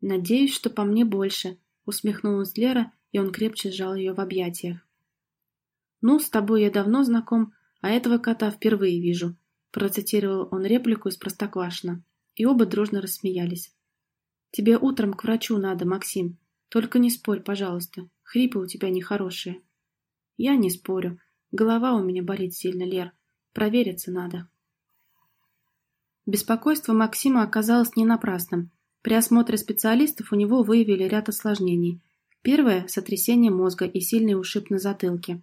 Надеюсь, что по мне больше, усмехнулась Лера, и он крепче сжал ее в объятиях. Ну, с тобой я давно знаком, а этого кота впервые вижу, процитировал он реплику из Простоквашино, и оба дружно рассмеялись. Тебе утром к врачу надо, Максим. Только не спорь, пожалуйста. Хрипы у тебя нехорошие. Я не спорю. Голова у меня болит сильно, Лер. Провериться надо. Беспокойство Максима оказалось не напрасным. При осмотре специалистов у него выявили ряд осложнений. Первое – сотрясение мозга и сильный ушиб на затылке.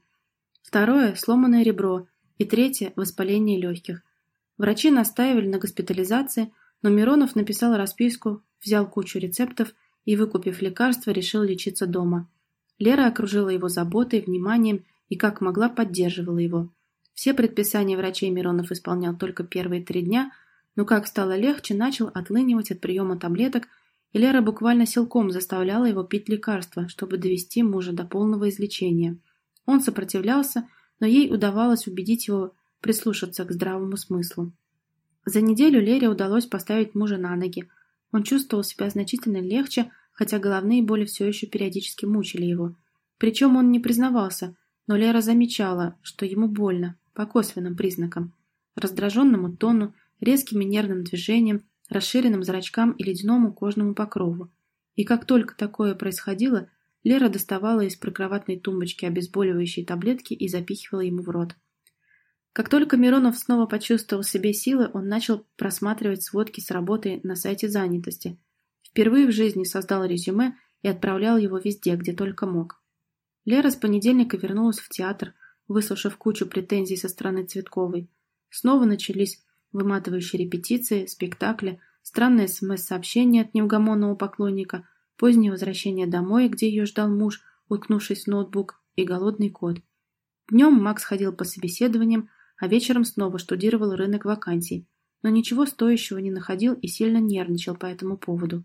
Второе – сломанное ребро. И третье – воспаление легких. Врачи настаивали на госпитализации, но Миронов написал расписку, взял кучу рецептов и, выкупив лекарства, решил лечиться дома. Лера окружила его заботой, вниманием и как могла поддерживала его. Все предписания врачей Миронов исполнял только первые три дня – но как стало легче, начал отлынивать от приема таблеток, и Лера буквально силком заставляла его пить лекарства, чтобы довести мужа до полного излечения. Он сопротивлялся, но ей удавалось убедить его прислушаться к здравому смыслу. За неделю Лере удалось поставить мужа на ноги. Он чувствовал себя значительно легче, хотя головные боли все еще периодически мучили его. Причем он не признавался, но Лера замечала, что ему больно, по косвенным признакам. Раздраженному тону, резким и нервным движением, расширенным зрачкам и ледяному кожному покрову. И как только такое происходило, Лера доставала из прикроватной тумбочки обезболивающие таблетки и запихивала ему в рот. Как только Миронов снова почувствовал в себе силы, он начал просматривать сводки с работы на сайте занятости. Впервые в жизни создал резюме и отправлял его везде, где только мог. Лера с понедельника вернулась в театр, выслушав кучу претензий со стороны Цветковой. Снова начались выматывающие репетиции, спектакли, странное СМС-сообщение от неугомонного поклонника, позднее возвращение домой, где ее ждал муж, уткнувшись в ноутбук, и голодный кот. Днем Макс ходил по собеседованиям, а вечером снова штудировал рынок вакансий, но ничего стоящего не находил и сильно нервничал по этому поводу.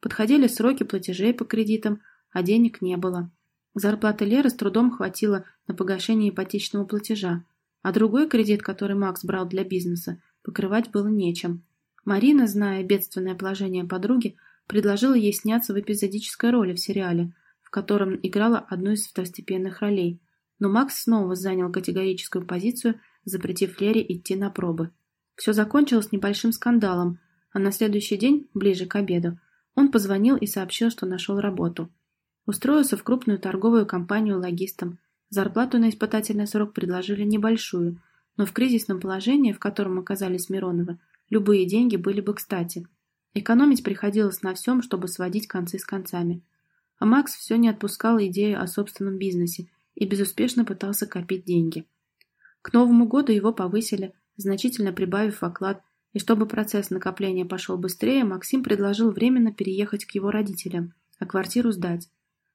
Подходили сроки платежей по кредитам, а денег не было. Зарплаты Леры с трудом хватило на погашение ипотечного платежа, а другой кредит, который Макс брал для бизнеса, покрывать было нечем. Марина, зная бедственное положение подруги, предложила ей сняться в эпизодической роли в сериале, в котором играла одну из второстепенных ролей. Но Макс снова занял категорическую позицию, запретив Лере идти на пробы. Все закончилось небольшим скандалом, а на следующий день, ближе к обеду, он позвонил и сообщил, что нашел работу. Устроился в крупную торговую компанию логистом. Зарплату на испытательный срок предложили небольшую, но в кризисном положении, в котором оказались Мироновы, любые деньги были бы кстати. Экономить приходилось на всем, чтобы сводить концы с концами. А Макс все не отпускал идею о собственном бизнесе и безуспешно пытался копить деньги. К Новому году его повысили, значительно прибавив оклад, и чтобы процесс накопления пошел быстрее, Максим предложил временно переехать к его родителям, а квартиру сдать.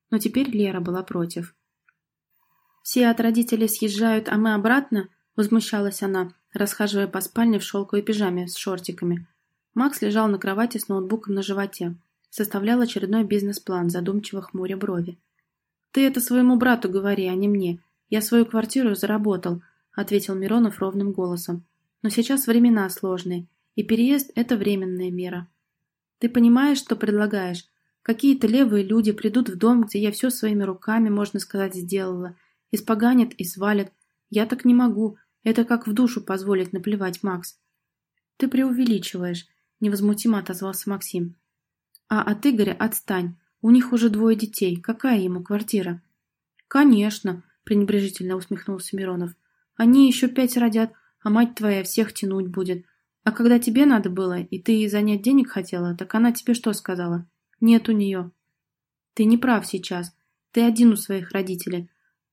Но теперь Лера была против. «Все от родителей съезжают, а мы обратно?» Возмущалась она, расхаживая по спальне в шелковой пижаме с шортиками. Макс лежал на кровати с ноутбуком на животе. Составлял очередной бизнес-план, задумчиво хмуря брови. «Ты это своему брату говори, а не мне. Я свою квартиру заработал», — ответил Миронов ровным голосом. «Но сейчас времена сложные, и переезд — это временная мера. Ты понимаешь, что предлагаешь? Какие-то левые люди придут в дом, где я все своими руками, можно сказать, сделала, испоганят и свалят, я так не могу. Это как в душу позволить наплевать, Макс. Ты преувеличиваешь, невозмутимо отозвался Максим. А от Игоря отстань. У них уже двое детей. Какая ему квартира? Конечно, пренебрежительно усмехнулся Миронов. Они еще пять родят, а мать твоя всех тянуть будет. А когда тебе надо было, и ты занять денег хотела, так она тебе что сказала? Нет у нее. Ты не прав сейчас. Ты один у своих родителей.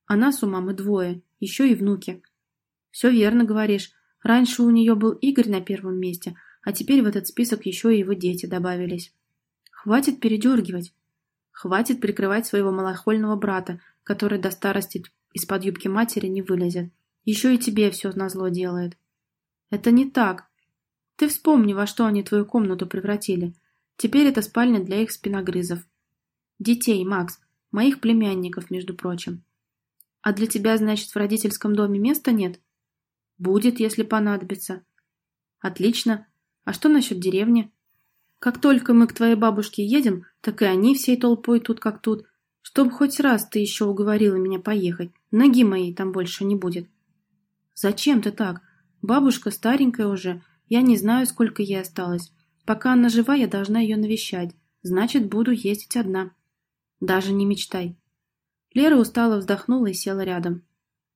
А нас у мамы двое еще и внуки. Все верно говоришь. Раньше у нее был Игорь на первом месте, а теперь в этот список еще и его дети добавились. Хватит передергивать. Хватит прикрывать своего малохольного брата, который до старости из-под юбки матери не вылезет. Еще и тебе все назло делает. Это не так. Ты вспомни, во что они твою комнату превратили. Теперь это спальня для их спиногрызов. Детей, Макс. Моих племянников, между прочим. А для тебя, значит, в родительском доме места нет? Будет, если понадобится. Отлично. А что насчет деревни? Как только мы к твоей бабушке едем, так и они всей толпой тут как тут. Чтоб хоть раз ты еще уговорила меня поехать, ноги моей там больше не будет. Зачем ты так? Бабушка старенькая уже, я не знаю, сколько ей осталось. Пока она жива, я должна ее навещать. Значит, буду ездить одна. Даже не мечтай. Лера устало вздохнула и села рядом.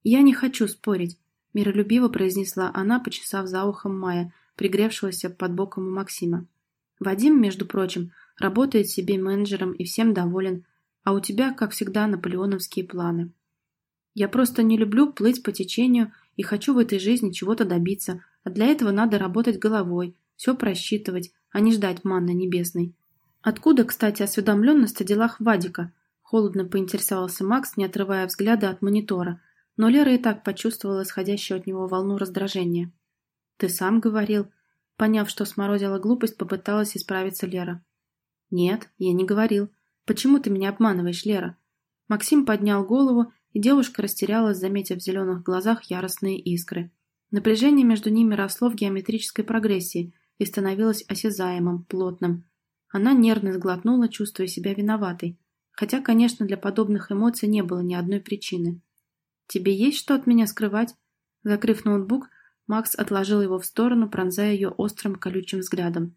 Я не хочу спорить, миролюбиво произнесла она, почесав за ухом Мая, пригревшегося под боком у Максима. Вадим, между прочим, работает себе менеджером и всем доволен, а у тебя, как всегда, наполеоновские планы. Я просто не люблю плыть по течению и хочу в этой жизни чего-то добиться, а для этого надо работать головой, все просчитывать, а не ждать манны небесной. Откуда, кстати, осведомленность о делах Вадика? Холодно поинтересовался Макс, не отрывая взгляда от монитора, но Лера и так почувствовала исходящую от него волну раздражения. «Ты сам говорил». Поняв, что сморозила глупость, попыталась исправиться Лера. «Нет, я не говорил. Почему ты меня обманываешь, Лера?» Максим поднял голову, и девушка растерялась, заметив в зеленых глазах яростные искры. Напряжение между ними росло в геометрической прогрессии и становилось осязаемым, плотным. Она нервно сглотнула, чувствуя себя виноватой. Хотя, конечно, для подобных эмоций не было ни одной причины. «Тебе есть что от меня скрывать?» Закрыв ноутбук, Макс отложил его в сторону, пронзая ее острым колючим взглядом.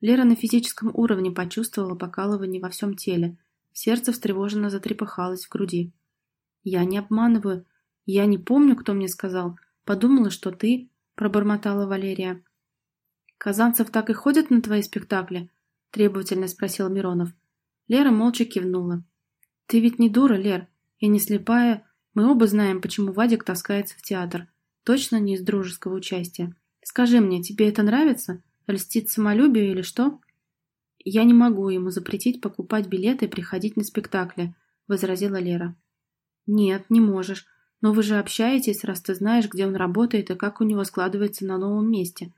Лера на физическом уровне почувствовала покалывание во всем теле. Сердце встревоженно затрепыхалось в груди. «Я не обманываю. Я не помню, кто мне сказал. Подумала, что ты...» — пробормотала Валерия. «Казанцев так и ходят на твои спектакли?» — требовательно спросил Миронов. Лера молча кивнула. «Ты ведь не дура, Лер. Я не слепая. Мы оба знаем, почему Вадик таскается в театр. Точно не из дружеского участия. Скажи мне, тебе это нравится? Льстит самолюбию или что? Я не могу ему запретить покупать билеты и приходить на спектакли, возразила Лера. Нет, не можешь. Но вы же общаетесь, раз ты знаешь, где он работает и как у него складывается на новом месте.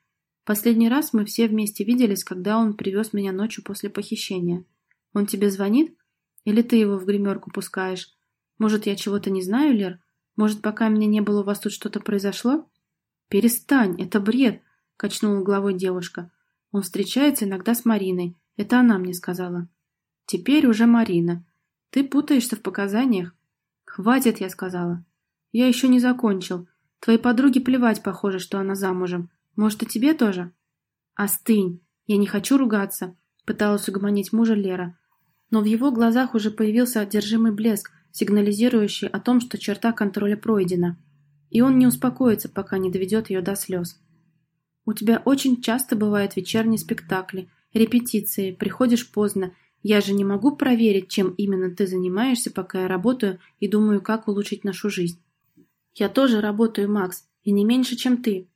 Последний раз мы все вместе виделись, когда он привез меня ночью после похищения. Он тебе звонит? Или ты его в гримерку пускаешь? Может, я чего-то не знаю, Лер? Может, пока меня не было, у вас тут что-то произошло? Перестань, это бред, качнула головой девушка. Он встречается иногда с Мариной. Это она мне сказала. Теперь уже Марина. Ты путаешься в показаниях. Хватит, я сказала. Я еще не закончил. Твоей подруге плевать, похоже, что она замужем. Может, и тебе тоже? Остынь. Я не хочу ругаться. Пыталась угомонить мужа Лера. Но в его глазах уже появился одержимый блеск, сигнализирующий о том, что черта контроля пройдена. И он не успокоится, пока не доведет ее до слез. «У тебя очень часто бывают вечерние спектакли, репетиции, приходишь поздно. Я же не могу проверить, чем именно ты занимаешься, пока я работаю и думаю, как улучшить нашу жизнь». «Я тоже работаю, Макс, и не меньше, чем ты.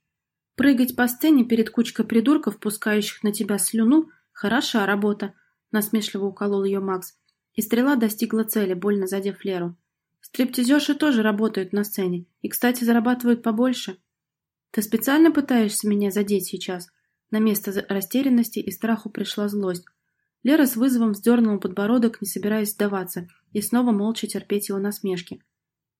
Прыгать по сцене перед кучкой придурков, пускающих на тебя слюну, хороша работа», — насмешливо уколол ее Макс. И стрела достигла цели, больно задев Леру. Стриптизерши тоже работают на сцене. И, кстати, зарабатывают побольше. Ты специально пытаешься меня задеть сейчас? На место растерянности и страху пришла злость. Лера с вызовом вздернула подбородок, не собираясь сдаваться, и снова молча терпеть его насмешки.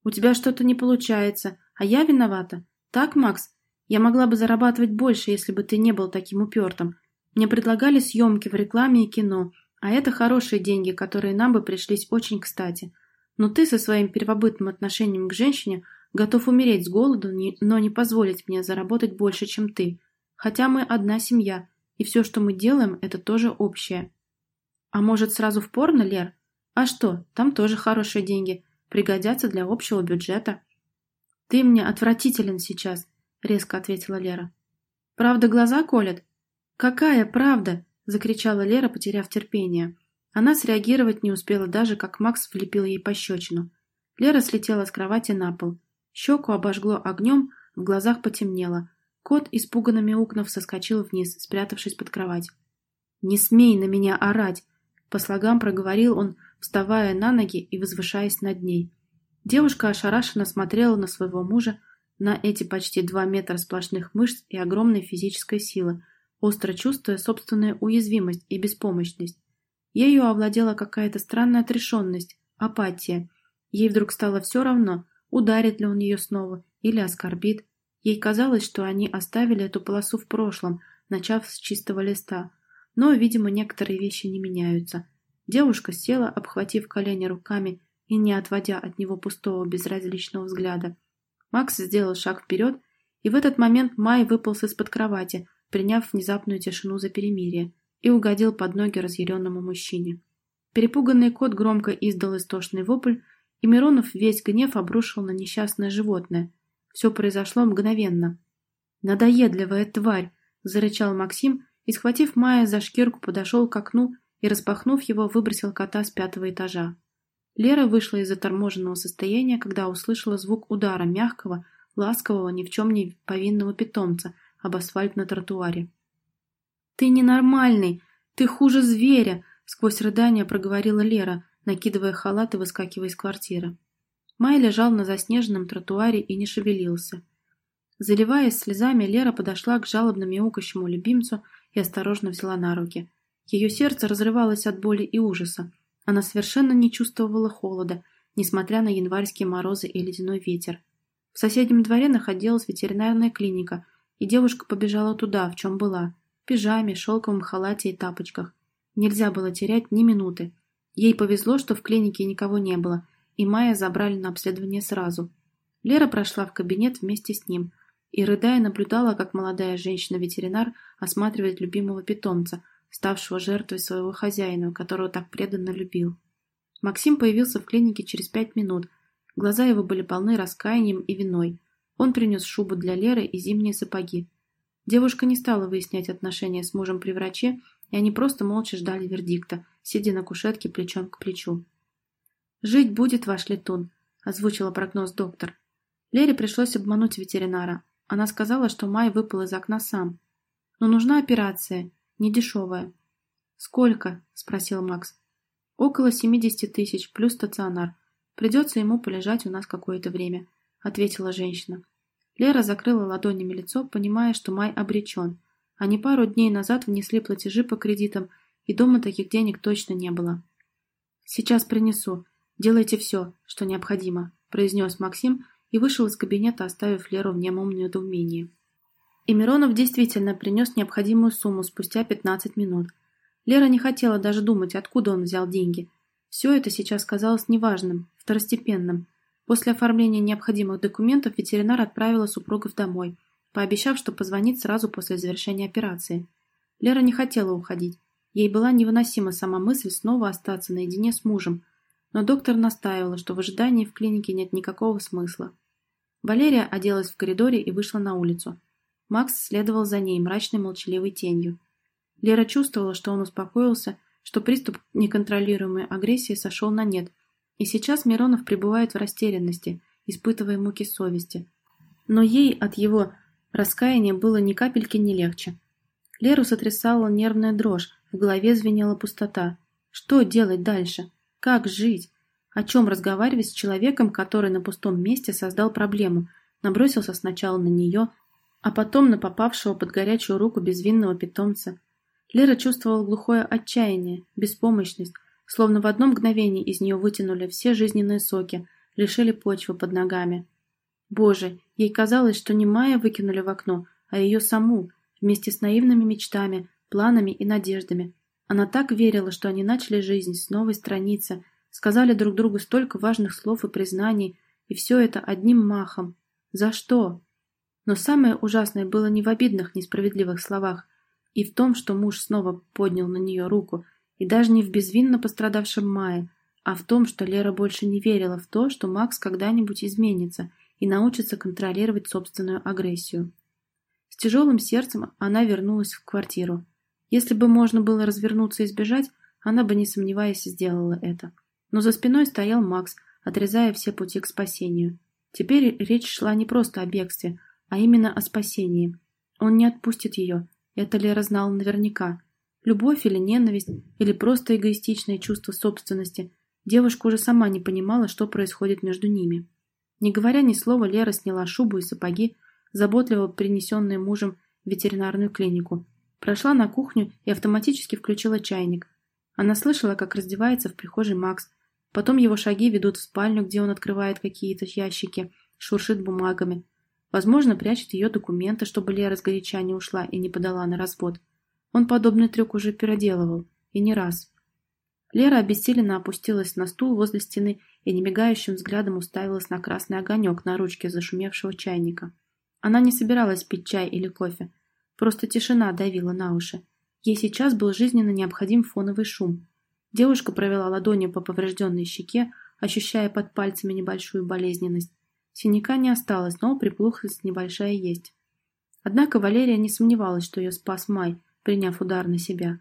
«У тебя что-то не получается, а я виновата. Так, Макс? Я могла бы зарабатывать больше, если бы ты не был таким упертым. Мне предлагали съемки в рекламе и кино, а это хорошие деньги, которые нам бы пришлись очень кстати. Но ты со своим первобытным отношением к женщине готов умереть с голоду, но не позволить мне заработать больше, чем ты. Хотя мы одна семья, и все, что мы делаем, это тоже общее. А может, сразу в порно, Лер? А что, там тоже хорошие деньги, пригодятся для общего бюджета. Ты мне отвратителен сейчас, резко ответила Лера. Правда, глаза колят? Какая правда? — закричала Лера, потеряв терпение. Она среагировать не успела даже, как Макс влепил ей пощечину. Лера слетела с кровати на пол. Щеку обожгло огнем, в глазах потемнело. Кот, испуганно мяукнув, соскочил вниз, спрятавшись под кровать. «Не смей на меня орать!» По слогам проговорил он, вставая на ноги и возвышаясь над ней. Девушка ошарашенно смотрела на своего мужа, на эти почти два метра сплошных мышц и огромной физической силы, остро чувствуя собственную уязвимость и беспомощность. Ею овладела какая-то странная отрешенность, апатия. Ей вдруг стало все равно, ударит ли он ее снова или оскорбит. Ей казалось, что они оставили эту полосу в прошлом, начав с чистого листа. Но, видимо, некоторые вещи не меняются. Девушка села, обхватив колени руками и не отводя от него пустого безразличного взгляда. Макс сделал шаг вперед, и в этот момент Май выполз из-под кровати, приняв внезапную тишину за перемирие, и угодил под ноги разъяренному мужчине. Перепуганный кот громко издал истошный вопль, и Миронов весь гнев обрушил на несчастное животное. Все произошло мгновенно. «Надоедливая тварь!» — зарычал Максим и, схватив Майя за шкирку, подошел к окну и, распахнув его, выбросил кота с пятого этажа. Лера вышла из заторможенного состояния, когда услышала звук удара мягкого, ласкового, ни в чем не повинного питомца об асфальт на тротуаре. «Ты ненормальный! Ты хуже зверя!» — сквозь рыдания проговорила Лера, накидывая халат и выскакивая из квартиры. Май лежал на заснеженном тротуаре и не шевелился. Заливаясь слезами, Лера подошла к жалобно мяукающему любимцу и осторожно взяла на руки. Ее сердце разрывалось от боли и ужаса. Она совершенно не чувствовала холода, несмотря на январские морозы и ледяной ветер. В соседнем дворе находилась ветеринарная клиника, и девушка побежала туда, в чем была, в пижаме, шелковом халате и тапочках. Нельзя было терять ни минуты. Ей повезло, что в клинике никого не было, и Майя забрали на обследование сразу. Лера прошла в кабинет вместе с ним и, рыдая, наблюдала, как молодая женщина-ветеринар осматривает любимого питомца – ставшего жертвой своего хозяина, которого так преданно любил. Максим появился в клинике через пять минут. Глаза его были полны раскаянием и виной. Он принес шубу для Леры и зимние сапоги. Девушка не стала выяснять отношения с мужем при враче, и они просто молча ждали вердикта, сидя на кушетке плечом к плечу. «Жить будет ваш летун», – озвучила прогноз доктор. Лере пришлось обмануть ветеринара. Она сказала, что Май выпал из окна сам. «Но нужна операция, Недешевая. «Сколько?» – спросил Макс. «Около семидесяти тысяч, плюс стационар. Придется ему полежать у нас какое-то время», – ответила женщина. Лера закрыла ладонями лицо, понимая, что май обречен. Они пару дней назад внесли платежи по кредитам, и дома таких денег точно не было. «Сейчас принесу. Делайте все, что необходимо», – произнес Максим и вышел из кабинета, оставив Леру в немом недоумении. И Миронов действительно принес необходимую сумму спустя 15 минут. Лера не хотела даже думать, откуда он взял деньги. Все это сейчас казалось неважным, второстепенным. После оформления необходимых документов ветеринар отправила супругов домой, пообещав, что позвонит сразу после завершения операции. Лера не хотела уходить. Ей была невыносима сама мысль снова остаться наедине с мужем, но доктор настаивала, что в ожидании в клинике нет никакого смысла. Валерия оделась в коридоре и вышла на улицу. Макс следовал за ней мрачной молчаливой тенью. Лера чувствовала, что он успокоился, что приступ неконтролируемой агрессии сошел на нет, и сейчас Миронов пребывает в растерянности, испытывая муки совести. Но ей от его раскаяния было ни капельки не легче. Леру сотрясала нервная дрожь, в голове звенела пустота. Что делать дальше? Как жить? О чем разговаривать с человеком, который на пустом месте создал проблему, набросился сначала на нее, а потом на попавшего под горячую руку безвинного питомца. Лера чувствовала глухое отчаяние, беспомощность, словно в одно мгновение из нее вытянули все жизненные соки, лишили почвы под ногами. Боже, ей казалось, что не Майя выкинули в окно, а ее саму, вместе с наивными мечтами, планами и надеждами. Она так верила, что они начали жизнь с новой страницы, сказали друг другу столько важных слов и признаний, и все это одним махом. За что? Но самое ужасное было не в обидных, несправедливых словах, и в том, что муж снова поднял на нее руку, и даже не в безвинно пострадавшем Мае, а в том, что Лера больше не верила в то, что Макс когда-нибудь изменится и научится контролировать собственную агрессию. С тяжелым сердцем она вернулась в квартиру. Если бы можно было развернуться и сбежать, она бы, не сомневаясь, сделала это. Но за спиной стоял Макс, отрезая все пути к спасению. Теперь речь шла не просто о бегстве, а именно о спасении. Он не отпустит ее, это Лера знала наверняка. Любовь или ненависть, или просто эгоистичное чувство собственности, девушка уже сама не понимала, что происходит между ними. Не говоря ни слова, Лера сняла шубу и сапоги, заботливо принесенные мужем в ветеринарную клинику, прошла на кухню и автоматически включила чайник. Она слышала, как раздевается в прихожей Макс, потом его шаги ведут в спальню, где он открывает какие-то ящики, шуршит бумагами, Возможно, прячет ее документы, чтобы Лера сгоряча не ушла и не подала на развод. Он подобный трюк уже переделывал, и не раз. Лера обессиленно опустилась на стул возле стены и немигающим взглядом уставилась на красный огонек на ручке зашумевшего чайника. Она не собиралась пить чай или кофе. Просто тишина давила на уши. Ей сейчас был жизненно необходим фоновый шум. Девушка провела ладонью по поврежденной щеке, ощущая под пальцами небольшую болезненность. Синяка не осталось, но приплухлость небольшая есть. Однако Валерия не сомневалась, что ее спас Май, приняв удар на себя.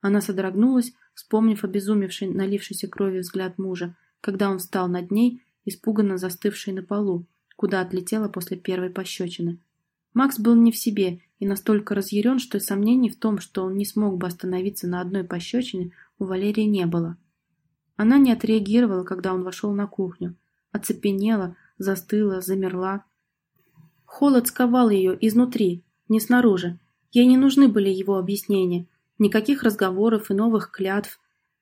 Она содрогнулась, вспомнив обезумевший, налившийся кровью взгляд мужа, когда он встал над ней, испуганно застывший на полу, куда отлетела после первой пощечины. Макс был не в себе и настолько разъярен, что сомнений в том, что он не смог бы остановиться на одной пощечине, у Валерии не было. Она не отреагировала, когда он вошел на кухню. Оцепенела, застыла, замерла. Холод сковал ее изнутри, не снаружи. Ей не нужны были его объяснения. Никаких разговоров и новых клятв.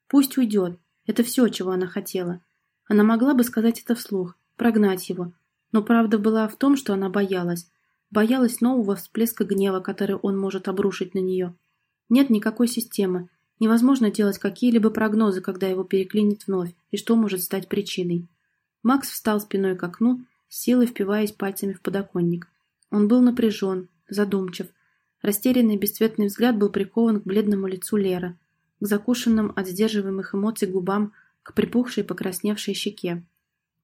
Пусть уйдет. Это все, чего она хотела. Она могла бы сказать это вслух, прогнать его. Но правда была в том, что она боялась. Боялась нового всплеска гнева, который он может обрушить на нее. Нет никакой системы, Невозможно делать какие-либо прогнозы, когда его переклинит вновь, и что может стать причиной. Макс встал спиной к окну, силой впиваясь пальцами в подоконник. Он был напряжен, задумчив. Растерянный бесцветный взгляд был прикован к бледному лицу Леры, к закушенным от сдерживаемых эмоций губам, к припухшей покрасневшей щеке.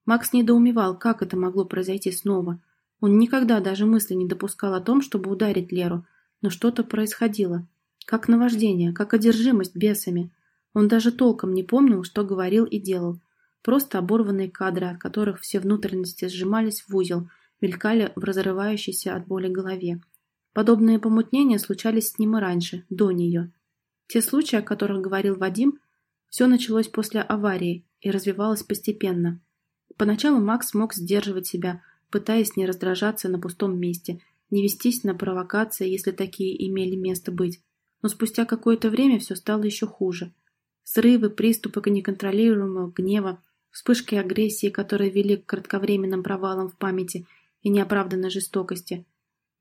Макс недоумевал, как это могло произойти снова. Он никогда даже мысли не допускал о том, чтобы ударить Леру, но что-то происходило. Как наваждение, как одержимость бесами. Он даже толком не помнил, что говорил и делал. Просто оборванные кадры, от которых все внутренности сжимались в узел, мелькали в разрывающейся от боли голове. Подобные помутнения случались с ним и раньше, до нее. Те случаи, о которых говорил Вадим, все началось после аварии и развивалось постепенно. Поначалу Макс мог сдерживать себя, пытаясь не раздражаться на пустом месте, не вестись на провокации, если такие имели место быть но спустя какое-то время все стало еще хуже. Срывы, приступы неконтролируемого гнева, вспышки агрессии, которые вели к кратковременным провалам в памяти и неоправданной жестокости.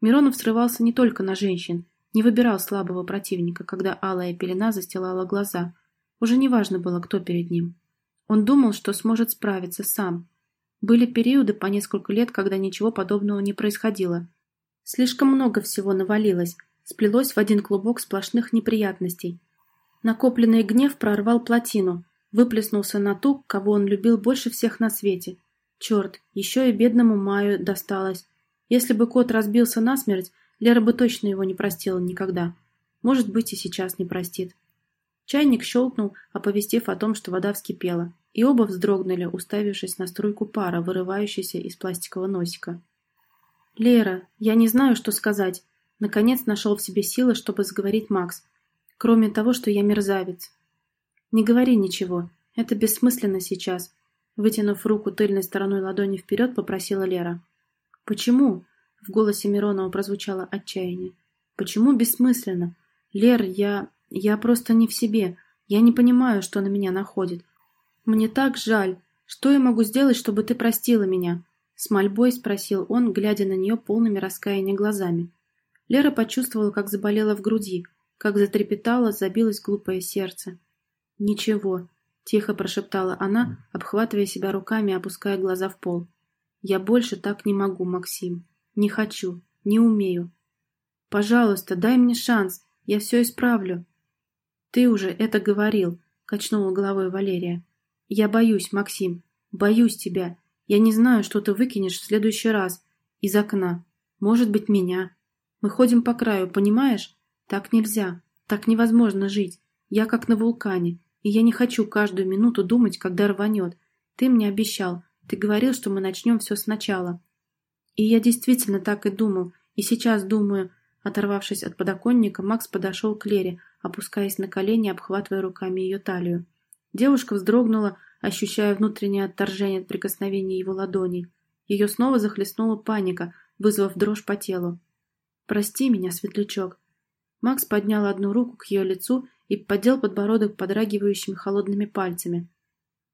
Миронов срывался не только на женщин, не выбирал слабого противника, когда алая пелена застилала глаза. Уже не важно было, кто перед ним. Он думал, что сможет справиться сам. Были периоды по несколько лет, когда ничего подобного не происходило. Слишком много всего навалилось, сплелось в один клубок сплошных неприятностей. Накопленный гнев прорвал плотину, выплеснулся на ту, кого он любил больше всех на свете. Черт, еще и бедному Маю досталось. Если бы кот разбился насмерть, Лера бы точно его не простила никогда. Может быть, и сейчас не простит. Чайник щелкнул, оповестив о том, что вода вскипела, и оба вздрогнули, уставившись на струйку пара, вырывающейся из пластикового носика. «Лера, я не знаю, что сказать. Наконец нашел в себе силы, чтобы заговорить Макс. Кроме того, что я мерзавец. Не говори ничего. Это бессмысленно сейчас. Вытянув руку тыльной стороной ладони вперед, попросила Лера. Почему? В голосе Миронова прозвучало отчаяние. Почему бессмысленно? Лер, я... я просто не в себе. Я не понимаю, что на меня находит. Мне так жаль. Что я могу сделать, чтобы ты простила меня? С мольбой спросил он, глядя на нее полными раскаяния глазами. Лера почувствовала, как заболела в груди, как затрепетало, забилось глупое сердце. «Ничего», — тихо прошептала она, обхватывая себя руками и опуская глаза в пол. «Я больше так не могу, Максим. Не хочу, не умею. Пожалуйста, дай мне шанс, я все исправлю». «Ты уже это говорил», — качнула головой Валерия. «Я боюсь, Максим, боюсь тебя. Я не знаю, что ты выкинешь в следующий раз. Из окна. Может быть, меня. Мы ходим по краю, понимаешь? Так нельзя. Так невозможно жить. Я как на вулкане, и я не хочу каждую минуту думать, когда рванет. Ты мне обещал. Ты говорил, что мы начнем все сначала. И я действительно так и думал. И сейчас думаю... Оторвавшись от подоконника, Макс подошел к Лере, опускаясь на колени, обхватывая руками ее талию. Девушка вздрогнула, ощущая внутреннее отторжение от прикосновения его ладоней. Ее снова захлестнула паника, вызвав дрожь по телу. «Прости меня, светлячок». Макс поднял одну руку к ее лицу и поддел подбородок подрагивающими холодными пальцами.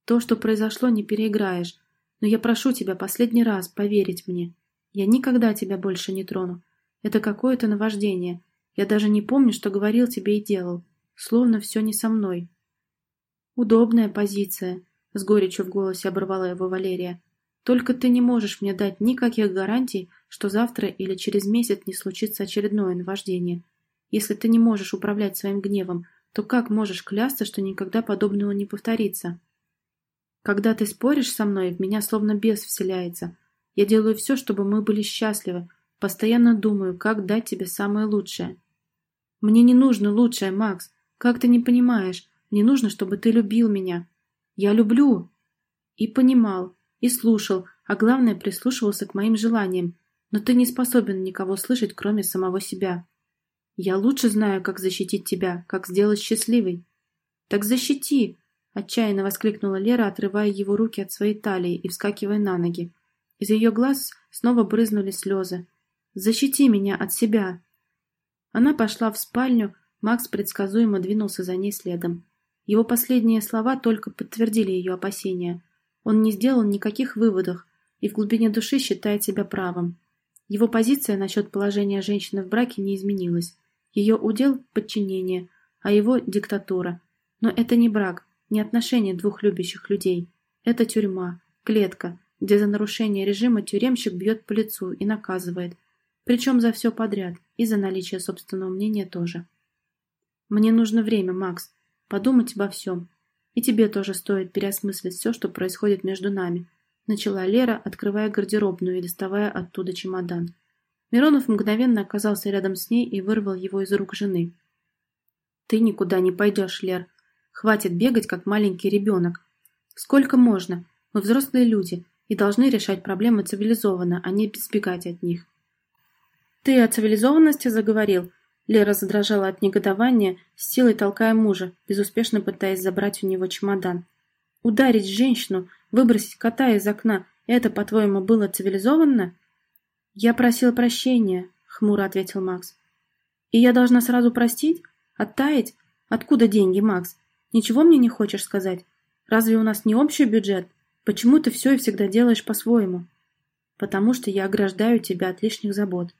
«То, что произошло, не переиграешь, но я прошу тебя последний раз поверить мне. Я никогда тебя больше не трону. Это какое-то наваждение. Я даже не помню, что говорил тебе и делал. Словно все не со мной. Удобная позиция, с горечью в голосе оборвала его Валерия. Только ты не можешь мне дать никаких гарантий, что завтра или через месяц не случится очередное наваждение. Если ты не можешь управлять своим гневом, то как можешь клясться, что никогда подобного не повторится? Когда ты споришь со мной, в меня словно бес вселяется. Я делаю все, чтобы мы были счастливы, постоянно думаю, как дать тебе самое лучшее. Мне не нужно лучшее, Макс. Как ты не понимаешь? Мне нужно, чтобы ты любил меня. Я люблю. И понимал, и слушал, а главное, прислушивался к моим желаниям. Но ты не способен никого слышать, кроме самого себя. Я лучше знаю, как защитить тебя, как сделать счастливой. Так защити! Отчаянно воскликнула Лера, отрывая его руки от своей талии и вскакивая на ноги. Из ее глаз снова брызнули слезы. «Защити меня от себя!» Она пошла в спальню, Макс предсказуемо двинулся за ней следом. Его последние слова только подтвердили ее опасения. Он не сделал никаких выводов и в глубине души считает себя правым. Его позиция насчет положения женщины в браке не изменилась. Ее удел – подчинение, а его – диктатура. Но это не брак, не отношения двух любящих людей. Это тюрьма, клетка, где за нарушение режима тюремщик бьет по лицу и наказывает. Причем за все подряд, и за наличие собственного мнения тоже. Мне нужно время, Макс, подумать обо всем. И тебе тоже стоит переосмыслить все, что происходит между нами. Начала Лера, открывая гардеробную и доставая оттуда чемодан. Миронов мгновенно оказался рядом с ней и вырвал его из рук жены. «Ты никуда не пойдешь, Лер. Хватит бегать, как маленький ребенок. Сколько можно? Мы взрослые люди и должны решать проблемы цивилизованно, а не избегать от них». «Ты о цивилизованности заговорил?» Лера задрожала от негодования, с силой толкая мужа, безуспешно пытаясь забрать у него чемодан. «Ударить женщину, выбросить кота из окна – это, по-твоему, было цивилизованно?» «Я просил прощения», – хмуро ответил Макс. «И я должна сразу простить? Оттаять? Откуда деньги, Макс? Ничего мне не хочешь сказать? Разве у нас не общий бюджет? Почему ты все и всегда делаешь по-своему?» «Потому что я ограждаю тебя от лишних забот».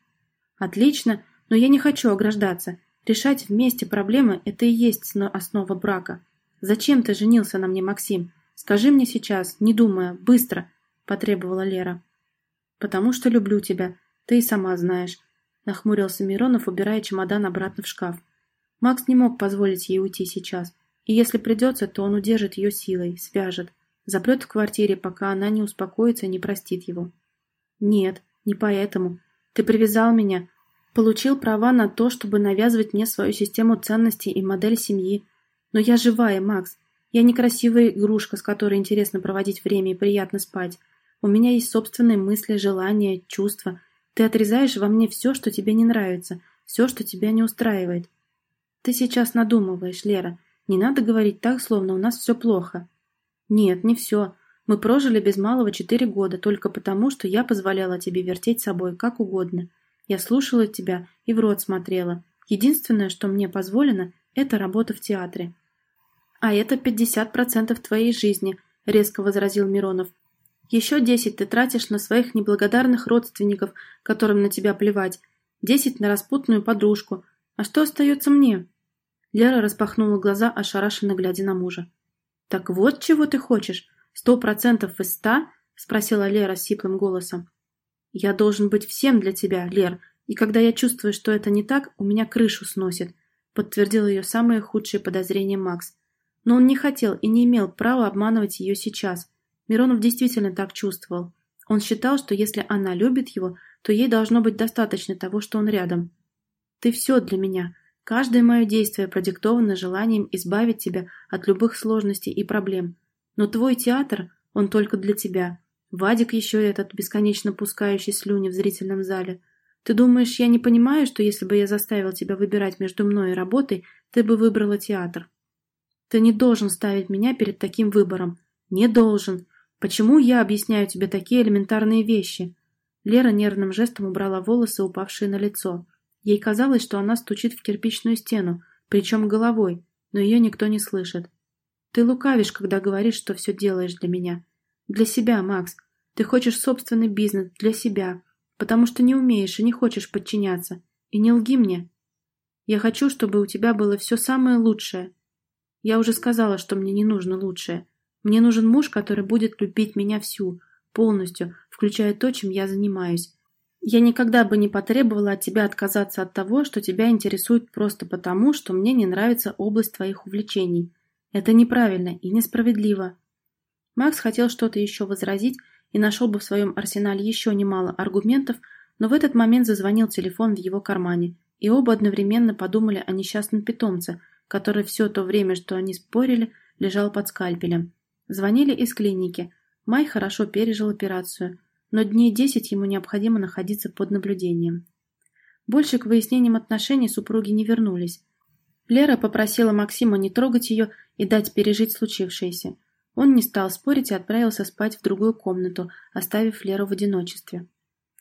«Отлично, но я не хочу ограждаться. Решать вместе проблемы – это и есть основа брака. Зачем ты женился на мне, Максим? Скажи мне сейчас, не думая, быстро, – потребовала Лера. Потому что люблю тебя, ты и сама знаешь. Нахмурился Миронов, убирая чемодан обратно в шкаф. Макс не мог позволить ей уйти сейчас. И если придется, то он удержит ее силой, свяжет. Запрет в квартире, пока она не успокоится и не простит его. Нет, не поэтому. Ты привязал меня, Получил права на то, чтобы навязывать мне свою систему ценностей и модель семьи. Но я живая, Макс. Я не красивая игрушка, с которой интересно проводить время и приятно спать. У меня есть собственные мысли, желания, чувства. Ты отрезаешь во мне все, что тебе не нравится, все, что тебя не устраивает. Ты сейчас надумываешь, Лера. Не надо говорить так, словно у нас все плохо. Нет, не все. Мы прожили без малого четыре года только потому, что я позволяла тебе вертеть собой как угодно. Я слушала тебя и в рот смотрела. Единственное, что мне позволено, это работа в театре. А это 50% твоей жизни, резко возразил Миронов. Еще десять ты тратишь на своих неблагодарных родственников, которым на тебя плевать. Десять на распутную подружку. А что остается мне? Лера распахнула глаза, ошарашенно глядя на мужа. «Так вот чего ты хочешь? Сто процентов из ста?» — спросила Лера сиплым голосом. «Я должен быть всем для тебя, Лер, и когда я чувствую, что это не так, у меня крышу сносит», подтвердил ее самые худшие подозрения Макс. Но он не хотел и не имел права обманывать ее сейчас. Миронов действительно так чувствовал. Он считал, что если она любит его, то ей должно быть достаточно того, что он рядом. «Ты все для меня. Каждое мое действие продиктовано желанием избавить тебя от любых сложностей и проблем. Но твой театр, он только для тебя. Вадик еще этот, бесконечно пускающий слюни в зрительном зале. Ты думаешь, я не понимаю, что если бы я заставил тебя выбирать между мной и работой, ты бы выбрала театр? Ты не должен ставить меня перед таким выбором. Не должен. Почему я объясняю тебе такие элементарные вещи? Лера нервным жестом убрала волосы, упавшие на лицо. Ей казалось, что она стучит в кирпичную стену, причем головой, но ее никто не слышит. Ты лукавишь, когда говоришь, что все делаешь для меня. Для себя, Макс. Ты хочешь собственный бизнес для себя. потому что не умеешь и не хочешь подчиняться. И не лги мне. Я хочу, чтобы у тебя было все самое лучшее. Я уже сказала, что мне не нужно лучшее. Мне нужен муж, который будет любить меня всю, полностью, включая то, чем я занимаюсь. Я никогда бы не потребовала от тебя отказаться от того, что тебя интересует просто потому, что мне не нравится область твоих увлечений. Это неправильно и несправедливо. Макс хотел что-то еще возразить и нашел бы в своем арсенале еще немало аргументов, но в этот момент зазвонил телефон в его кармане, и оба одновременно подумали о несчастном питомце, который все то время, что они спорили, лежал под скальпелем. Звонили из клиники. Май хорошо пережил операцию, но дней десять ему необходимо находиться под наблюдением. Больше к выяснениям отношений супруги не вернулись. Лера попросила Максима не трогать ее и дать пережить случившееся. Он не стал спорить и отправился спать в другую комнату, оставив Леру в одиночестве.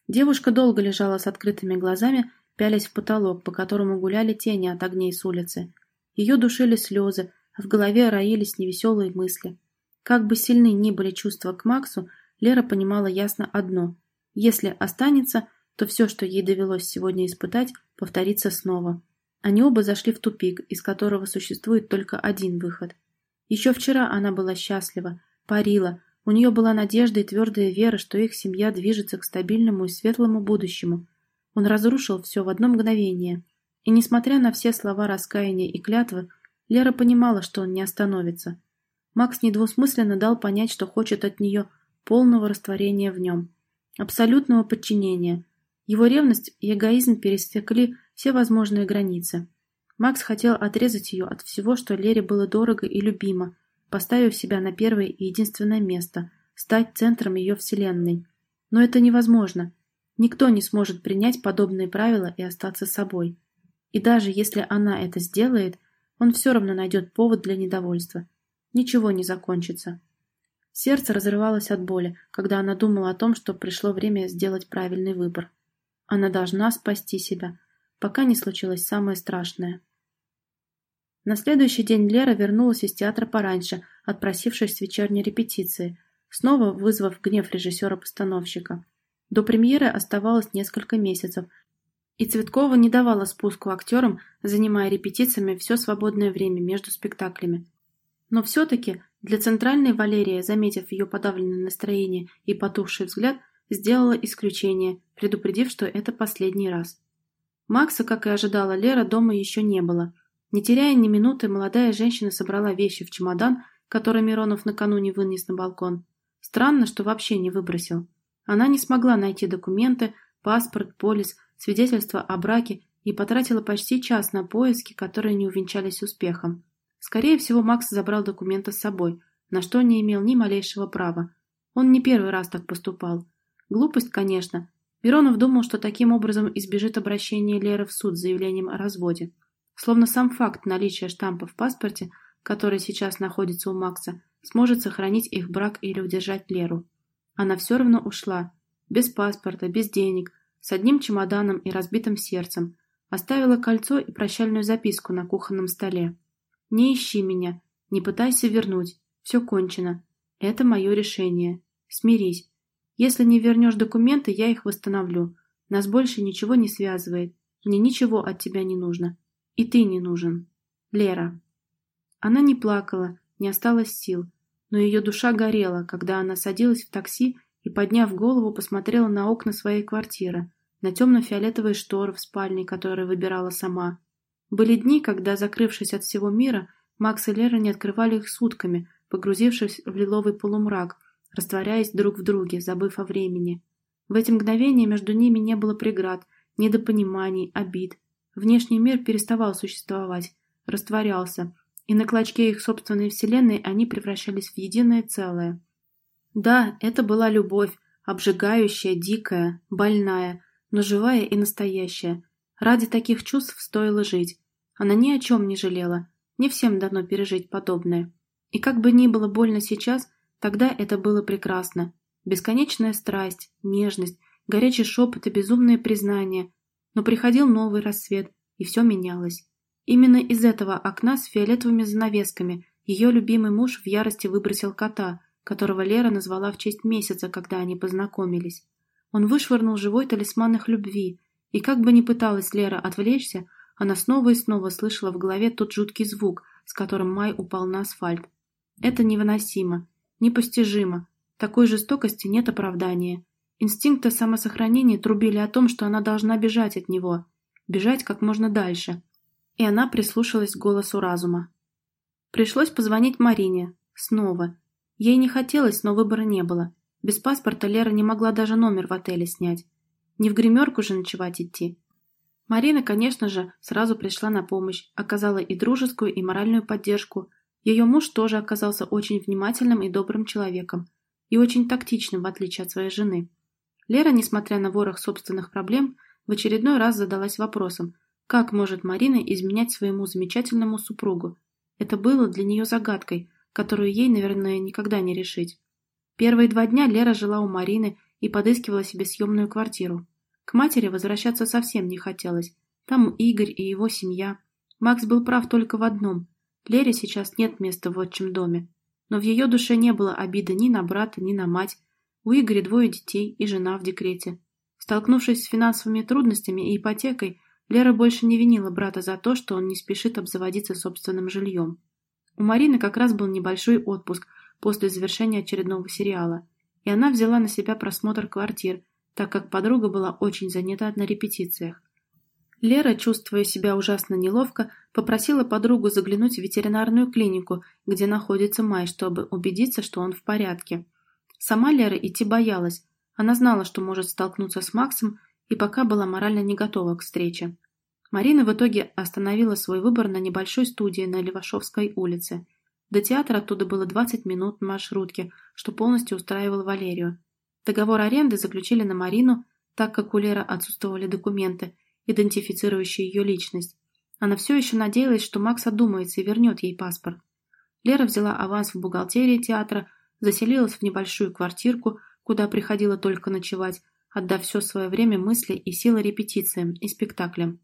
Девушка долго лежала с открытыми глазами, пялясь в потолок, по которому гуляли тени от огней с улицы. Ее душили слезы, а в голове роились невеселые мысли. Как бы сильны ни были чувства к Максу, Лера понимала ясно одно. Если останется, то все, что ей довелось сегодня испытать, повторится снова. Они оба зашли в тупик, из которого существует только один выход. Еще вчера она была счастлива, парила, у нее была надежда и твердая вера, что их семья движется к стабильному и светлому будущему. Он разрушил все в одно мгновение. И несмотря на все слова раскаяния и клятвы, Лера понимала, что он не остановится. Макс недвусмысленно дал понять, что хочет от нее полного растворения в нем, абсолютного подчинения. Его ревность и эгоизм пересекли все возможные границы. Макс хотел отрезать ее от всего, что Лере было дорого и любимо, поставив себя на первое и единственное место, стать центром ее вселенной. Но это невозможно. Никто не сможет принять подобные правила и остаться собой. И даже если она это сделает, он все равно найдет повод для недовольства. Ничего не закончится. Сердце разрывалось от боли, когда она думала о том, что пришло время сделать правильный выбор. Она должна спасти себя, пока не случилось самое страшное. На следующий день Лера вернулась из театра пораньше, отпросившись с вечерней репетиции, снова вызвав гнев режиссера-постановщика. До премьеры оставалось несколько месяцев, и Цветкова не давала спуску актерам, занимая репетициями все свободное время между спектаклями. Но все-таки для центральной Валерия, заметив ее подавленное настроение и потухший взгляд, сделала исключение, предупредив, что это последний раз. Макса, как и ожидала Лера, дома еще не было. Не теряя ни минуты, молодая женщина собрала вещи в чемодан, который Миронов накануне вынес на балкон. Странно, что вообще не выбросил. Она не смогла найти документы, паспорт, полис, свидетельство о браке и потратила почти час на поиски, которые не увенчались успехом. Скорее всего, Макс забрал документы с собой, на что не имел ни малейшего права. Он не первый раз так поступал. Глупость, конечно. Миронов думал, что таким образом избежит обращения Леры в суд с заявлением о разводе. Словно сам факт наличия штампа в паспорте, который сейчас находится у Макса, сможет сохранить их брак или удержать Леру. Она все равно ушла. Без паспорта, без денег, с одним чемоданом и разбитым сердцем. Оставила кольцо и прощальную записку на кухонном столе. Не ищи меня, не пытайся вернуть. Все кончено. Это мое решение. Смирись. Если не вернешь документы, я их восстановлю. Нас больше ничего не связывает. Мне ничего от тебя не нужно. И ты не нужен. Лера. Она не плакала, не осталось сил, но ее душа горела, когда она садилась в такси и, подняв голову, посмотрела на окна своей квартиры, на темно-фиолетовые шторы в спальне, которые выбирала сама. Были дни, когда, закрывшись от всего мира, Макс и Лера не открывали их сутками, погрузившись в лиловый полумрак, растворяясь друг в друге, забыв о времени. В эти мгновения между ними не было преград, недопониманий, обид. Внешний мир переставал существовать, растворялся, и на клочке их собственной вселенной они превращались в единое целое. Да, это была любовь, обжигающая, дикая, больная, но живая и настоящая. Ради таких чувств стоило жить. Она ни о чем не жалела. Не всем дано пережить подобное. И как бы ни было больно сейчас, тогда это было прекрасно. Бесконечная страсть, нежность, горячий шепот и безумные признания. Но приходил новый рассвет, и все менялось. Именно из этого окна с фиолетовыми занавесками ее любимый муж в ярости выбросил кота, которого Лера назвала в честь месяца, когда они познакомились. Он вышвырнул живой талисман их любви, и как бы ни пыталась Лера отвлечься, она снова и снова слышала в голове тот жуткий звук, с которым Май упал на асфальт. Это невыносимо, непостижимо. Такой жестокости нет оправдания. Инстинкты самосохранения трубили о том, что она должна бежать от него, бежать как можно дальше. И она прислушалась к голосу разума. Пришлось позвонить Марине. Снова. Ей не хотелось, но выбора не было. Без паспорта Лера не могла даже номер в отеле снять. Не в гримерку же ночевать идти. Марина, конечно же, сразу пришла на помощь, оказала и дружескую, и моральную поддержку. Ее муж тоже оказался очень внимательным и добрым человеком. И очень тактичным, в отличие от своей жены. Лера, несмотря на ворох собственных проблем, в очередной раз задалась вопросом, как может Марина изменять своему замечательному супругу. Это было для нее загадкой, которую ей, наверное, никогда не решить. Первые два дня Лера жила у Марины и подыскивала себе съемную квартиру. К матери возвращаться совсем не хотелось. Там Игорь и его семья. Макс был прав только в одном. Лере сейчас нет места в отчим доме. Но в ее душе не было обиды ни на брата, ни на мать, у Игоря двое детей и жена в декрете. Столкнувшись с финансовыми трудностями и ипотекой, Лера больше не винила брата за то, что он не спешит обзаводиться собственным жильем. У Марины как раз был небольшой отпуск после завершения очередного сериала, и она взяла на себя просмотр квартир, так как подруга была очень занята на репетициях. Лера, чувствуя себя ужасно неловко, попросила подругу заглянуть в ветеринарную клинику, где находится Май, чтобы убедиться, что он в порядке. Сама Лера идти боялась. Она знала, что может столкнуться с Максом, и пока была морально не готова к встрече. Марина в итоге остановила свой выбор на небольшой студии на Левашовской улице. До театра оттуда было 20 минут на маршрутке, что полностью устраивало Валерию. Договор аренды заключили на Марину, так как у Леры отсутствовали документы, идентифицирующие ее личность. Она все еще надеялась, что Макс одумается и вернет ей паспорт. Лера взяла аванс в бухгалтерии театра, заселилась в небольшую квартирку, куда приходила только ночевать, отдав все свое время мысли и силы репетициям и спектаклям.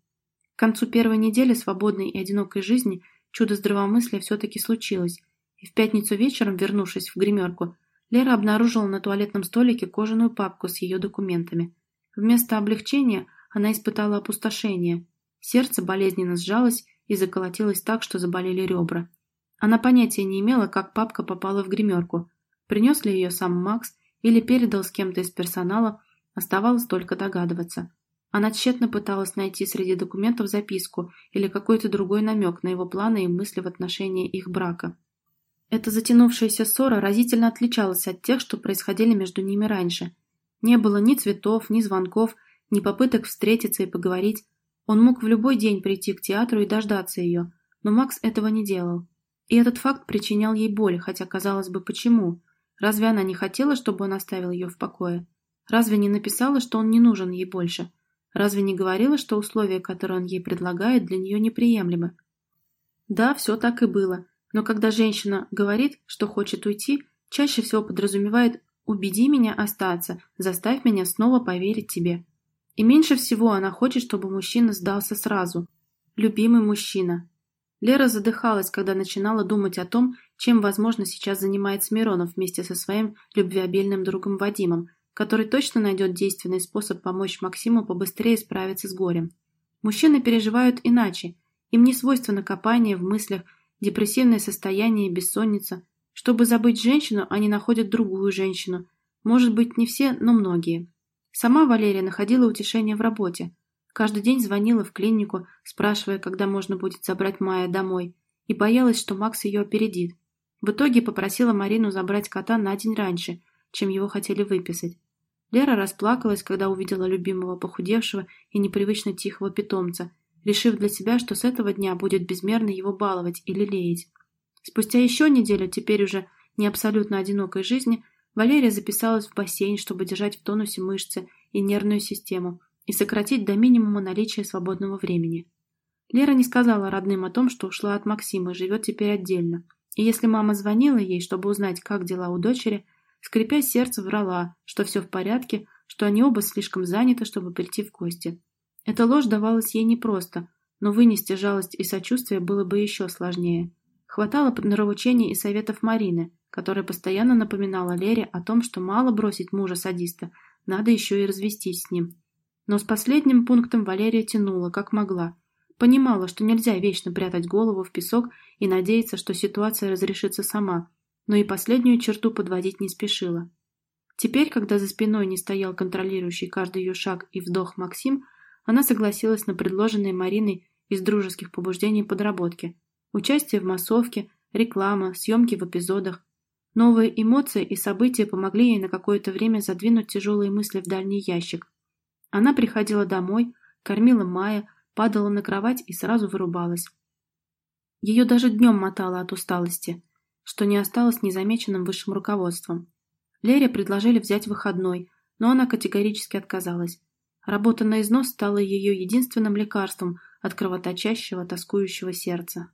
К концу первой недели свободной и одинокой жизни чудо здравомыслия все-таки случилось, и в пятницу вечером, вернувшись в гримерку, Лера обнаружила на туалетном столике кожаную папку с ее документами. Вместо облегчения она испытала опустошение. Сердце болезненно сжалось и заколотилось так, что заболели ребра. Она понятия не имела, как папка попала в гримерку, Принес ли ее сам Макс или передал с кем-то из персонала, оставалось только догадываться. Она тщетно пыталась найти среди документов записку или какой-то другой намек на его планы и мысли в отношении их брака. Эта затянувшаяся ссора разительно отличалась от тех, что происходили между ними раньше. Не было ни цветов, ни звонков, ни попыток встретиться и поговорить. Он мог в любой день прийти к театру и дождаться ее, но Макс этого не делал. И этот факт причинял ей боль, хотя казалось бы, почему? Разве она не хотела, чтобы он оставил ее в покое? Разве не написала, что он не нужен ей больше? Разве не говорила, что условия, которые он ей предлагает, для нее неприемлемы? Да, все так и было. Но когда женщина говорит, что хочет уйти, чаще всего подразумевает «убеди меня остаться, заставь меня снова поверить тебе». И меньше всего она хочет, чтобы мужчина сдался сразу. Любимый мужчина. Лера задыхалась, когда начинала думать о том, чем, возможно, сейчас занимается Миронов вместе со своим любвеобильным другом Вадимом, который точно найдет действенный способ помочь Максиму побыстрее справиться с горем. Мужчины переживают иначе. Им не свойственно копание в мыслях, депрессивное состояние и бессонница. Чтобы забыть женщину, они находят другую женщину. Может быть, не все, но многие. Сама Валерия находила утешение в работе. Каждый день звонила в клинику, спрашивая, когда можно будет забрать Майя домой, и боялась, что Макс ее опередит. В итоге попросила Марину забрать кота на день раньше, чем его хотели выписать. Лера расплакалась, когда увидела любимого похудевшего и непривычно тихого питомца, решив для себя, что с этого дня будет безмерно его баловать или лелеять. Спустя еще неделю, теперь уже не абсолютно одинокой жизни, Валерия записалась в бассейн, чтобы держать в тонусе мышцы и нервную систему и сократить до минимума наличие свободного времени. Лера не сказала родным о том, что ушла от Максима и живет теперь отдельно. И если мама звонила ей, чтобы узнать, как дела у дочери, скрипя сердце, врала, что все в порядке, что они оба слишком заняты, чтобы прийти в гости. Эта ложь давалась ей непросто, но вынести жалость и сочувствие было бы еще сложнее. Хватало нравоучений и советов Марины, которая постоянно напоминала Лере о том, что мало бросить мужа-садиста, надо еще и развестись с ним. Но с последним пунктом Валерия тянула, как могла. Понимала, что нельзя вечно прятать голову в песок и надеяться, что ситуация разрешится сама, но и последнюю черту подводить не спешила. Теперь, когда за спиной не стоял контролирующий каждый ее шаг и вдох Максим, она согласилась на предложенные Мариной из дружеских побуждений подработки. Участие в массовке, реклама, съемки в эпизодах. Новые эмоции и события помогли ей на какое-то время задвинуть тяжелые мысли в дальний ящик. Она приходила домой, кормила Майя, падала на кровать и сразу вырубалась. Ее даже днем мотало от усталости, что не осталось незамеченным высшим руководством. Лере предложили взять выходной, но она категорически отказалась. Работа на износ стала ее единственным лекарством от кровоточащего, тоскующего сердца.